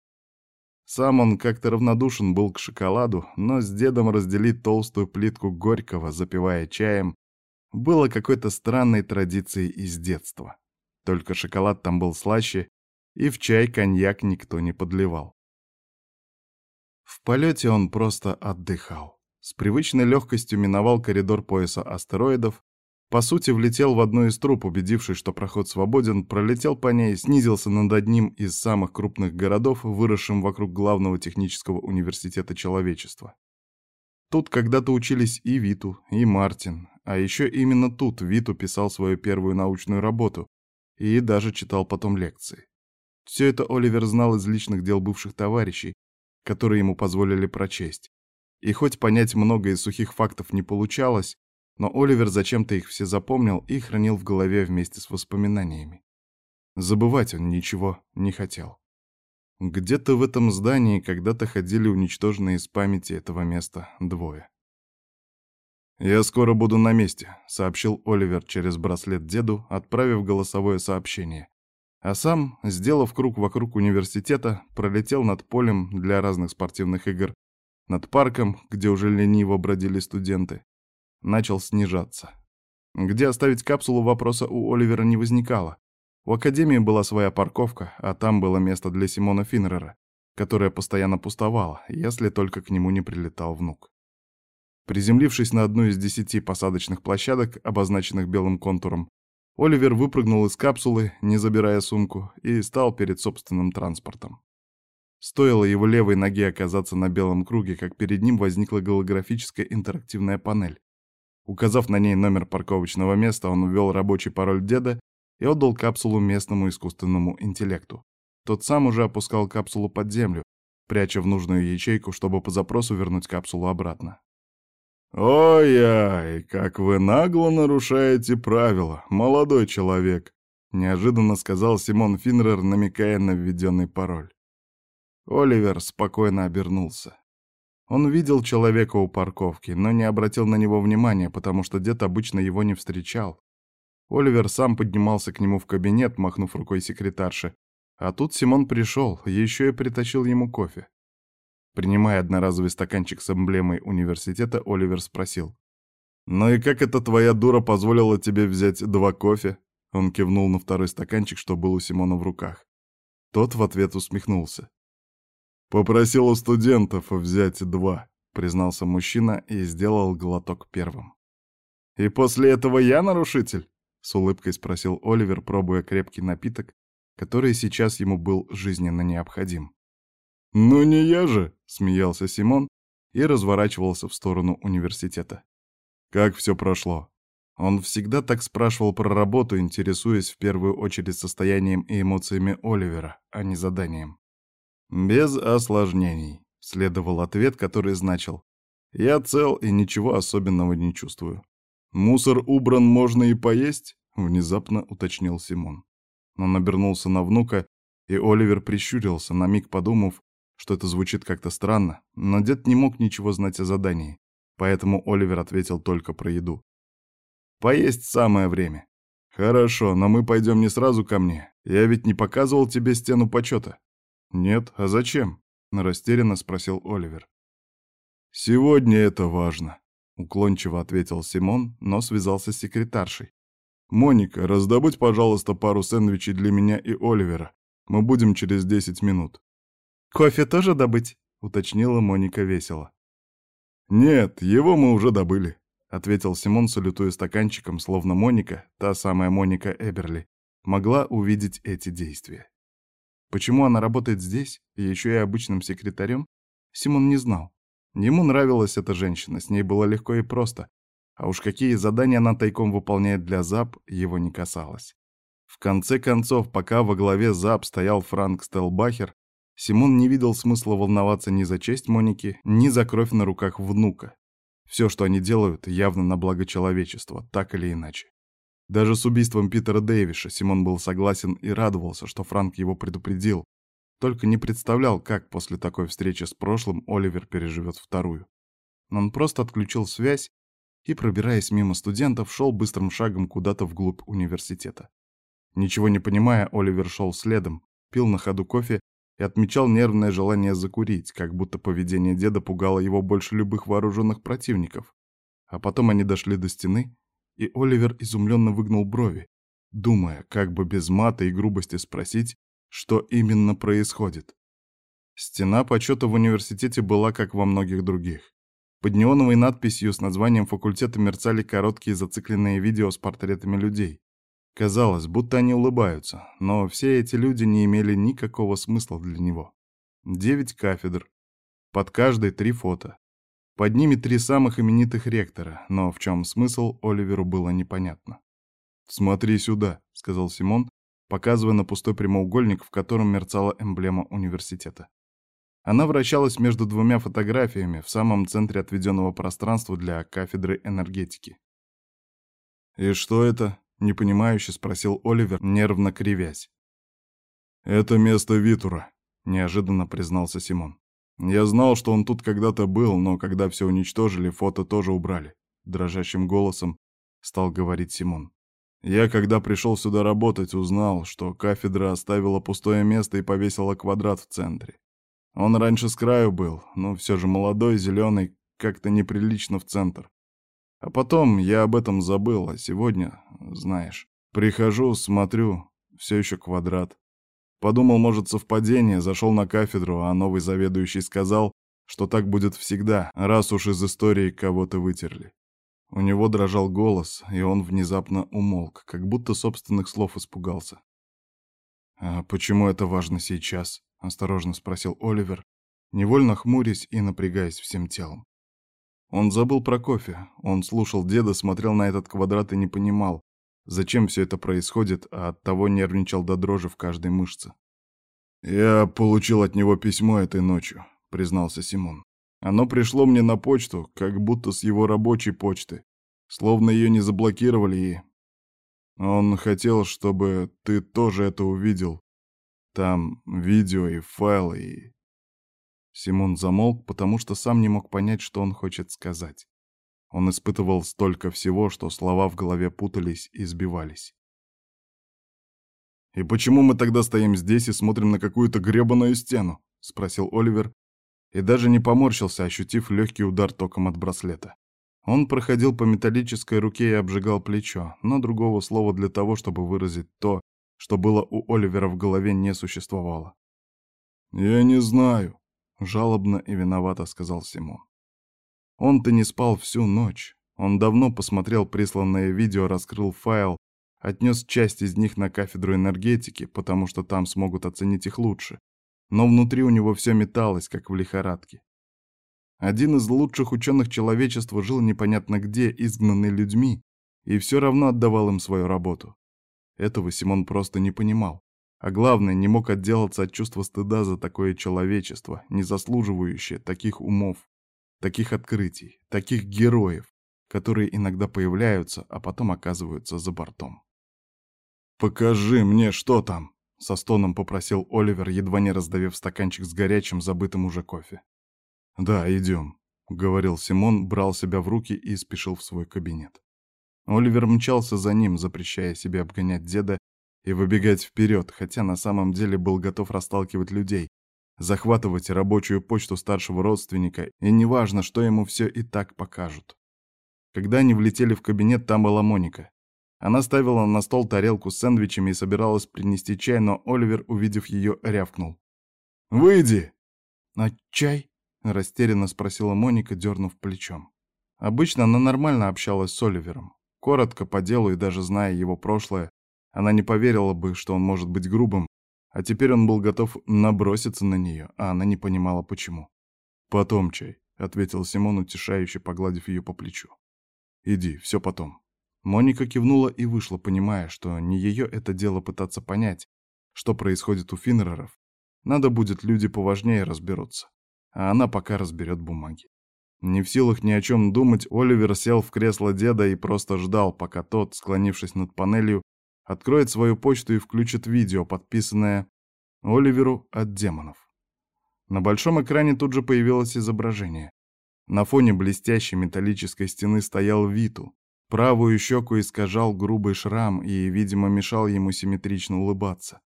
Сам он как-то равнодушен был к шоколаду, но с дедом разделить толстую плитку горького, запивая чаем, было какой-то странной традицией из детства. Только шоколад там был слаще, и в чай коньяк никто не подливал. В полете он просто отдыхал с привычной легкостью миновал коридор пояса астероидов, по сути, влетел в одну из труб, убедившись, что проход свободен, пролетел по ней, снизился над одним из самых крупных городов, выросшим вокруг главного технического университета человечества. Тут когда-то учились и Виту, и Мартин, а еще именно тут Виту писал свою первую научную работу и даже читал потом лекции. Все это Оливер знал из личных дел бывших товарищей, которые ему позволили прочесть. И хоть понять много из сухих фактов не получалось, но Оливер зачем-то их все запомнил и хранил в голове вместе с воспоминаниями. Забывать он ничего не хотел. Где-то в этом здании когда-то ходили уничтоженные из памяти этого места двое. «Я скоро буду на месте», — сообщил Оливер через браслет деду, отправив голосовое сообщение. А сам, сделав круг вокруг университета, пролетел над полем для разных спортивных игр, над парком, где уже лениво бродили студенты. Начал снижаться. Где оставить капсулу, вопроса у Оливера не возникало. У Академии была своя парковка, а там было место для Симона Финнерера, которое постоянно пустовало, если только к нему не прилетал внук. Приземлившись на одну из десяти посадочных площадок, обозначенных белым контуром, Оливер выпрыгнул из капсулы, не забирая сумку, и стал перед собственным транспортом. Стоило его левой ноге оказаться на белом круге, как перед ним возникла голографическая интерактивная панель. Указав на ней номер парковочного места, он ввел рабочий пароль деда и отдал капсулу местному искусственному интеллекту. Тот сам уже опускал капсулу под землю, пряча в нужную ячейку, чтобы по запросу вернуть капсулу обратно. «Ой-ай, как вы нагло нарушаете правила, молодой человек», — неожиданно сказал Симон Финнер, намекая на введенный пароль. Оливер спокойно обернулся. Он видел человека у парковки, но не обратил на него внимания, потому что дед обычно его не встречал. Оливер сам поднимался к нему в кабинет, махнув рукой секретарше, а тут Симон пришел, еще и притащил ему кофе. Принимая одноразовый стаканчик с эмблемой университета, Оливер спросил. «Ну и как эта твоя дура позволила тебе взять два кофе?» Он кивнул на второй стаканчик, что был у Симона в руках. Тот в ответ усмехнулся. «Попросил у студентов взять два», — признался мужчина и сделал глоток первым. «И после этого я нарушитель?» — с улыбкой спросил Оливер, пробуя крепкий напиток, который сейчас ему был жизненно необходим. «Ну не я же!» — смеялся Симон и разворачивался в сторону университета. «Как все прошло?» Он всегда так спрашивал про работу, интересуясь в первую очередь состоянием и эмоциями Оливера, а не заданием. «Без осложнений», — следовал ответ, который значил «Я цел и ничего особенного не чувствую». «Мусор убран, можно и поесть?» — внезапно уточнил Симон. Он обернулся на внука, и Оливер прищурился, на миг подумав, что это звучит как-то странно, но дед не мог ничего знать о задании, поэтому Оливер ответил только про еду. «Поесть самое время». «Хорошо, но мы пойдем не сразу ко мне. Я ведь не показывал тебе стену почета». «Нет, а зачем?» — растерянно спросил Оливер. «Сегодня это важно», — уклончиво ответил Симон, но связался с секретаршей. «Моника, раздобудь, пожалуйста, пару сэндвичей для меня и Оливера. Мы будем через десять минут». «Кофе тоже добыть?» — уточнила Моника весело. «Нет, его мы уже добыли», — ответил Симон, салютуя стаканчиком, словно Моника, та самая Моника Эберли, могла увидеть эти действия. Почему она работает здесь, еще и обычным секретарем, Симон не знал. Ему нравилась эта женщина, с ней было легко и просто, а уж какие задания она тайком выполняет для ЗАП, его не касалось. В конце концов, пока во главе ЗАП стоял Франк Стелбахер, Симон не видел смысла волноваться ни за честь Моники, ни за кровь на руках внука. Все, что они делают, явно на благо человечества, так или иначе. Даже с убийством Питера Дэвиша Симон был согласен и радовался, что Франк его предупредил, только не представлял, как после такой встречи с прошлым Оливер переживет вторую. Он просто отключил связь и, пробираясь мимо студентов, шел быстрым шагом куда-то вглубь университета. Ничего не понимая, Оливер шел следом, пил на ходу кофе и отмечал нервное желание закурить, как будто поведение деда пугало его больше любых вооруженных противников. А потом они дошли до стены, и Оливер изумленно выгнул брови, думая, как бы без мата и грубости спросить, что именно происходит. Стена почета в университете была как во многих других. Под неоновой надписью с названием факультета мерцали короткие зацикленные видео с портретами людей. Казалось, будто они улыбаются, но все эти люди не имели никакого смысла для него. Девять кафедр. Под каждой три фото. Под ними три самых именитых ректора, но в чем смысл Оливеру было непонятно. «Смотри сюда», — сказал Симон, показывая на пустой прямоугольник, в котором мерцала эмблема университета. Она вращалась между двумя фотографиями в самом центре отведенного пространства для кафедры энергетики. «И что это?» — непонимающе спросил Оливер, нервно кривясь. «Это место Витура», — неожиданно признался Симон. «Я знал, что он тут когда-то был, но когда все уничтожили, фото тоже убрали», — дрожащим голосом стал говорить Симон. «Я, когда пришел сюда работать, узнал, что кафедра оставила пустое место и повесила квадрат в центре. Он раньше с краю был, но все же молодой, зеленый, как-то неприлично в центр. А потом я об этом забыл, а сегодня, знаешь, прихожу, смотрю, все еще квадрат. Подумал, может, совпадение, зашел на кафедру, а новый заведующий сказал, что так будет всегда, раз уж из истории кого-то вытерли. У него дрожал голос, и он внезапно умолк, как будто собственных слов испугался. «А почему это важно сейчас?» — осторожно спросил Оливер, невольно хмурясь и напрягаясь всем телом. Он забыл про кофе, он слушал деда, смотрел на этот квадрат и не понимал, зачем все это происходит, а оттого нервничал до дрожи в каждой мышце. «Я получил от него письмо этой ночью», — признался Симон. «Оно пришло мне на почту, как будто с его рабочей почты, словно ее не заблокировали и...» «Он хотел, чтобы ты тоже это увидел, там видео и файлы, и... Симон замолк, потому что сам не мог понять, что он хочет сказать. Он испытывал столько всего, что слова в голове путались и сбивались. «И почему мы тогда стоим здесь и смотрим на какую-то гребаную стену?» — спросил Оливер, и даже не поморщился, ощутив легкий удар током от браслета. Он проходил по металлической руке и обжигал плечо, но другого слова для того, чтобы выразить то, что было у Оливера в голове, не существовало. «Я не знаю», — жалобно и виновато сказал Симон. Он-то не спал всю ночь. Он давно посмотрел присланное видео, раскрыл файл, отнес часть из них на кафедру энергетики, потому что там смогут оценить их лучше. Но внутри у него все металось, как в лихорадке. Один из лучших ученых человечества жил непонятно где, изгнанный людьми, и все равно отдавал им свою работу. Этого Симон просто не понимал. А главное, не мог отделаться от чувства стыда за такое человечество, не заслуживающее таких умов, таких открытий, таких героев, которые иногда появляются, а потом оказываются за бортом. «Покажи мне, что там!» — со стоном попросил Оливер, едва не раздавив стаканчик с горячим, забытым уже кофе. «Да, идем», — говорил Симон, брал себя в руки и спешил в свой кабинет. Оливер мчался за ним, запрещая себе обгонять деда и выбегать вперед, хотя на самом деле был готов расталкивать людей, захватывать рабочую почту старшего родственника, и неважно, что ему все и так покажут. Когда они влетели в кабинет, там была Моника. Она ставила на стол тарелку с сэндвичами и собиралась принести чай, но Оливер, увидев ее, рявкнул. «Выйди!» «А чай?» — растерянно спросила Моника, дернув плечом. Обычно она нормально общалась с Оливером. Коротко, по делу и даже зная его прошлое, она не поверила бы, что он может быть грубым, а теперь он был готов наброситься на нее, а она не понимала, почему. «Потом чай», — ответил Симон, утешающе погладив ее по плечу. «Иди, все потом». Моника кивнула и вышла, понимая, что не ее это дело пытаться понять, что происходит у Финнереров. Надо будет, люди поважнее разберутся, а она пока разберет бумаги. Не в силах ни о чем думать, Оливер сел в кресло деда и просто ждал, пока тот, склонившись над панелью, откроет свою почту и включит видео, подписанное Оливеру от демонов. На большом экране тут же появилось изображение. На фоне блестящей металлической стены стоял Виту. Правую щеку искажал грубый шрам и, видимо, мешал ему симметрично улыбаться.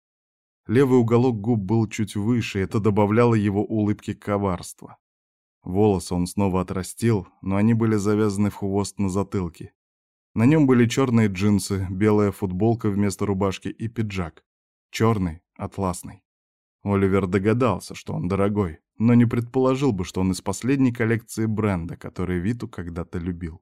Левый уголок губ был чуть выше, это добавляло его улыбке коварства. Волосы он снова отрастил, но они были завязаны в хвост на затылке. На нем были черные джинсы, белая футболка вместо рубашки и пиджак. Черный, атласный. Оливер догадался, что он дорогой, но не предположил бы, что он из последней коллекции бренда, который Виту когда-то любил.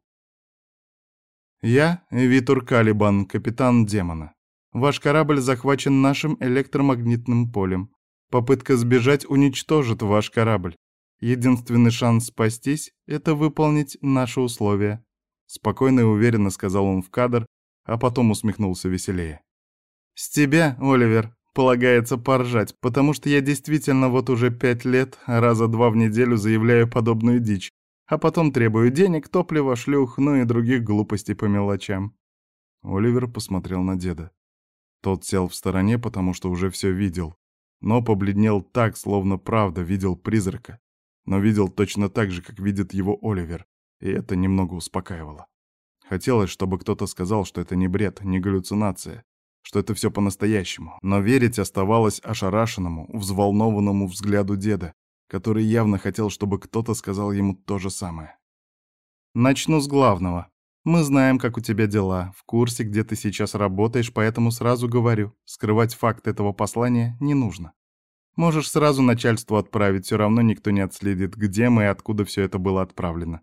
«Я Витур Калибан, капитан демона. Ваш корабль захвачен нашим электромагнитным полем. Попытка сбежать уничтожит ваш корабль. Единственный шанс спастись — это выполнить наши условия. Спокойно и уверенно сказал он в кадр, а потом усмехнулся веселее. С тебя, Оливер, полагается поржать, потому что я действительно вот уже пять лет раза два в неделю заявляю подобную дичь, а потом требую денег, топлива, шлюх, ну и других глупостей по мелочам. Оливер посмотрел на деда. Тот сел в стороне, потому что уже все видел, но побледнел так, словно правда видел призрака, но видел точно так же, как видит его Оливер, и это немного успокаивало. Хотелось, чтобы кто-то сказал, что это не бред, не галлюцинация, что это все по-настоящему, но верить оставалось ошарашенному, взволнованному взгляду деда, который явно хотел, чтобы кто-то сказал ему то же самое. «Начну с главного. Мы знаем, как у тебя дела, в курсе, где ты сейчас работаешь, поэтому сразу говорю, скрывать факт этого послания не нужно. Можешь сразу начальству отправить, все равно никто не отследит, где мы и откуда все это было отправлено.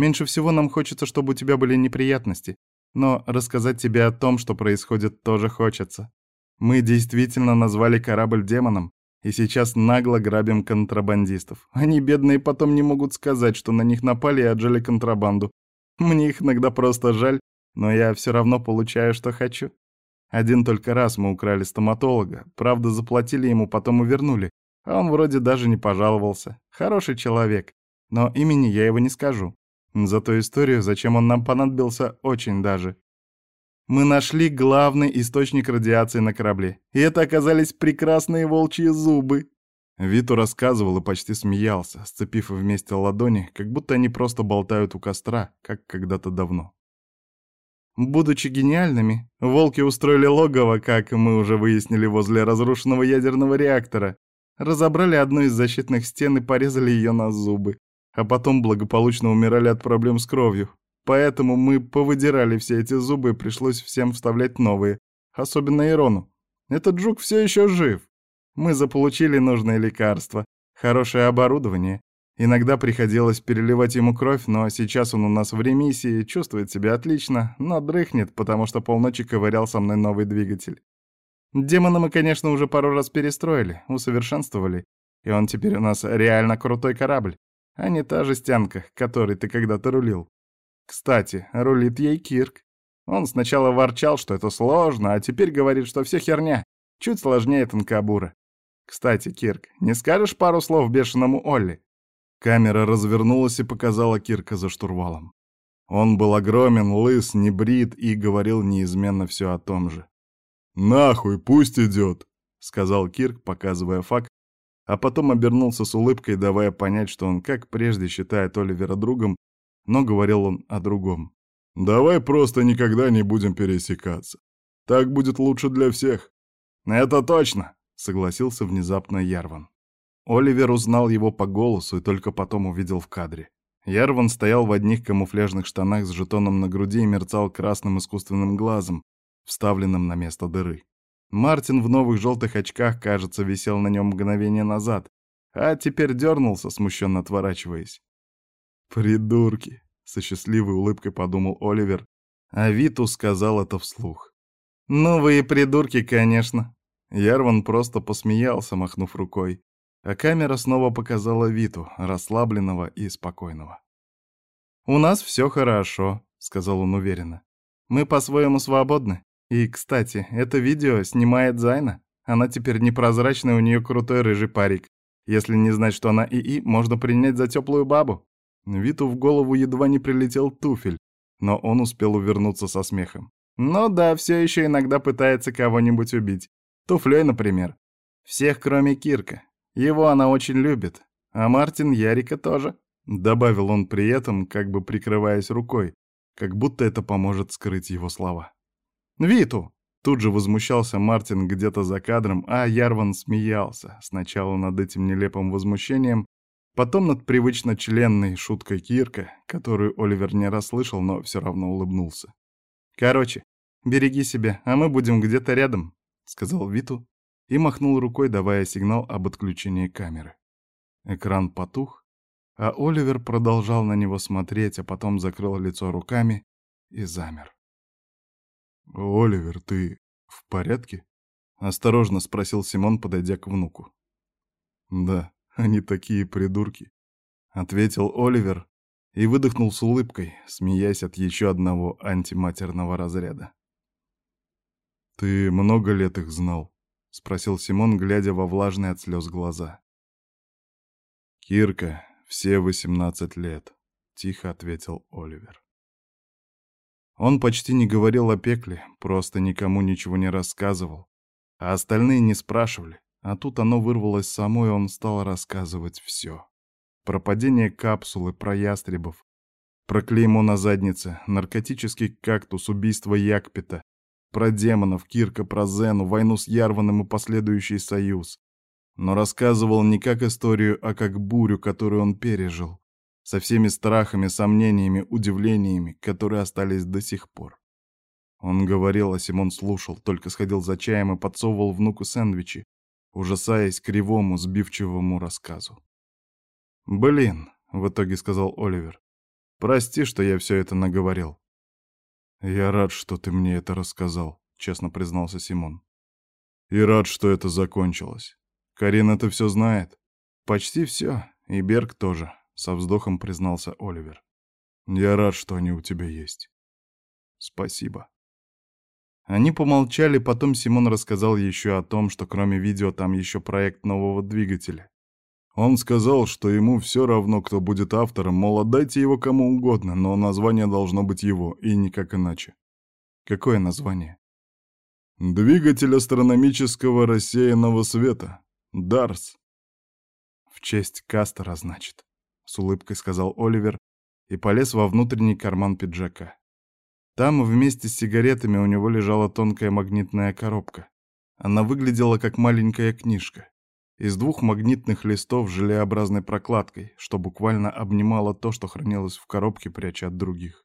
Меньше всего нам хочется, чтобы у тебя были неприятности, но рассказать тебе о том, что происходит, тоже хочется. Мы действительно назвали корабль демоном, и сейчас нагло грабим контрабандистов. Они, бедные, потом не могут сказать, что на них напали и отжали контрабанду. Мне их иногда просто жаль, но я все равно получаю, что хочу. Один только раз мы украли стоматолога, правда, заплатили ему, потом и вернули, а он вроде даже не пожаловался. Хороший человек, но имени я его не скажу. Зато историю, зачем он нам понадобился, очень даже. Мы нашли главный источник радиации на корабле, и это оказались прекрасные волчьи зубы. Виту рассказывал и почти смеялся, сцепив вместе ладони, как будто они просто болтают у костра, как когда-то давно. Будучи гениальными, волки устроили логово, как мы уже выяснили, возле разрушенного ядерного реактора, разобрали одну из защитных стен и порезали ее на зубы а потом благополучно умирали от проблем с кровью. Поэтому мы повыдирали все эти зубы и пришлось всем вставлять новые, особенно Ирону. Этот жук все еще жив. Мы заполучили нужное лекарство, хорошее оборудование. Иногда приходилось переливать ему кровь, но сейчас он у нас в ремиссии, чувствует себя отлично, но дрыхнет, потому что полночи ковырял со мной новый двигатель. Демона мы, конечно, уже пару раз перестроили, усовершенствовали, и он теперь у нас реально крутой корабль а не та жестянка, которой ты когда-то рулил. Кстати, рулит ей Кирк. Он сначала ворчал, что это сложно, а теперь говорит, что все херня. Чуть сложнее Танкабура. Кстати, Кирк, не скажешь пару слов бешеному Олли? Камера развернулась и показала Кирка за штурвалом. Он был огромен, лыс, небрит и говорил неизменно все о том же. «Нахуй, пусть идет», — сказал Кирк, показывая факт, а потом обернулся с улыбкой, давая понять, что он, как прежде, считает Оливера другом, но говорил он о другом. «Давай просто никогда не будем пересекаться. Так будет лучше для всех». «Это точно», — согласился внезапно Ярван. Оливер узнал его по голосу и только потом увидел в кадре. Ярван стоял в одних камуфляжных штанах с жетоном на груди и мерцал красным искусственным глазом, вставленным на место дыры. Мартин в новых желтых очках, кажется, висел на нем мгновение назад, а теперь дернулся, смущенно отворачиваясь. «Придурки!» — со счастливой улыбкой подумал Оливер, а Виту сказал это вслух. «Ну вы придурки, конечно!» Ярван просто посмеялся, махнув рукой, а камера снова показала Виту, расслабленного и спокойного. «У нас все хорошо», — сказал он уверенно. «Мы по-своему свободны. И, кстати, это видео снимает Зайна. Она теперь непрозрачная, у нее крутой рыжий парик. Если не знать, что она ИИ, можно принять за теплую бабу. Виту в голову едва не прилетел туфель, но он успел увернуться со смехом. Но да, все еще иногда пытается кого-нибудь убить. Туфлей, например. Всех, кроме Кирка. Его она очень любит. А Мартин Ярика тоже. Добавил он при этом, как бы прикрываясь рукой, как будто это поможет скрыть его слова. «Виту!» Тут же возмущался Мартин где-то за кадром, а Ярван смеялся, сначала над этим нелепым возмущением, потом над привычно членной шуткой Кирка, которую Оливер не расслышал, но все равно улыбнулся. «Короче, береги себя, а мы будем где-то рядом», — сказал Виту и махнул рукой, давая сигнал об отключении камеры. Экран потух, а Оливер продолжал на него смотреть, а потом закрыл лицо руками и замер. «Оливер, ты в порядке?» — осторожно спросил Симон, подойдя к внуку. «Да, они такие придурки», — ответил Оливер и выдохнул с улыбкой, смеясь от еще одного антиматерного разряда. «Ты много лет их знал?» — спросил Симон, глядя во влажные от слез глаза. «Кирка, все восемнадцать лет», — тихо ответил Оливер. Он почти не говорил о пекле, просто никому ничего не рассказывал, а остальные не спрашивали, а тут оно вырвалось само, и он стал рассказывать все. Про падение капсулы, про ястребов, про клеймо на заднице, наркотический кактус, убийство Якпета, про демонов, Кирка, про Зену, войну с Ярваном и последующий союз. Но рассказывал не как историю, а как бурю, которую он пережил со всеми страхами, сомнениями, удивлениями, которые остались до сих пор. Он говорил, а Симон слушал, только сходил за чаем и подсовывал внуку сэндвичи, ужасаясь кривому, сбивчивому рассказу. «Блин», — в итоге сказал Оливер, — «прости, что я все это наговорил». «Я рад, что ты мне это рассказал», — честно признался Симон. «И рад, что это закончилось. Карин это все знает?» «Почти все, и Берг тоже», со вздохом признался Оливер. Я рад, что они у тебя есть. Спасибо. Они помолчали, потом Симон рассказал еще о том, что кроме видео там еще проект нового двигателя. Он сказал, что ему все равно, кто будет автором, мол, отдайте его кому угодно, но название должно быть его, и никак иначе. Какое название? Двигатель астрономического рассеянного света. Дарс. В честь Кастера, значит с улыбкой сказал Оливер и полез во внутренний карман пиджака. Там вместе с сигаретами у него лежала тонкая магнитная коробка. Она выглядела как маленькая книжка. Из двух магнитных листов с желеобразной прокладкой, что буквально обнимало то, что хранилось в коробке, пряча от других.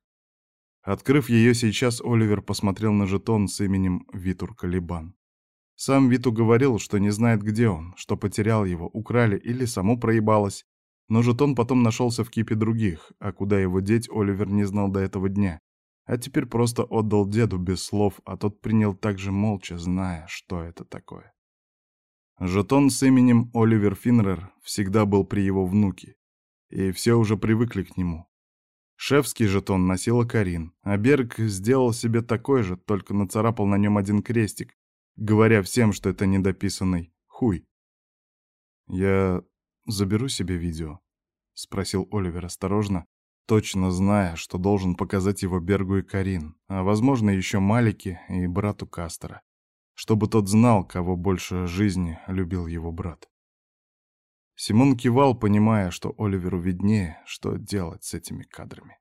Открыв ее сейчас, Оливер посмотрел на жетон с именем Витур Калибан. Сам Виту говорил, что не знает, где он, что потерял его, украли или само проебалось, но жетон потом нашелся в кипе других, а куда его деть Оливер не знал до этого дня. А теперь просто отдал деду без слов, а тот принял также молча, зная, что это такое. Жетон с именем Оливер Финнер всегда был при его внуке, и все уже привыкли к нему. Шефский жетон носила Карин, а Берг сделал себе такой же, только нацарапал на нем один крестик, говоря всем, что это недописанный хуй. Я заберу себе видео?» — спросил Оливер осторожно, точно зная, что должен показать его Бергу и Карин, а, возможно, еще Малике и брату Кастера, чтобы тот знал, кого больше жизни любил его брат. Симон кивал, понимая, что Оливеру виднее, что делать с этими кадрами.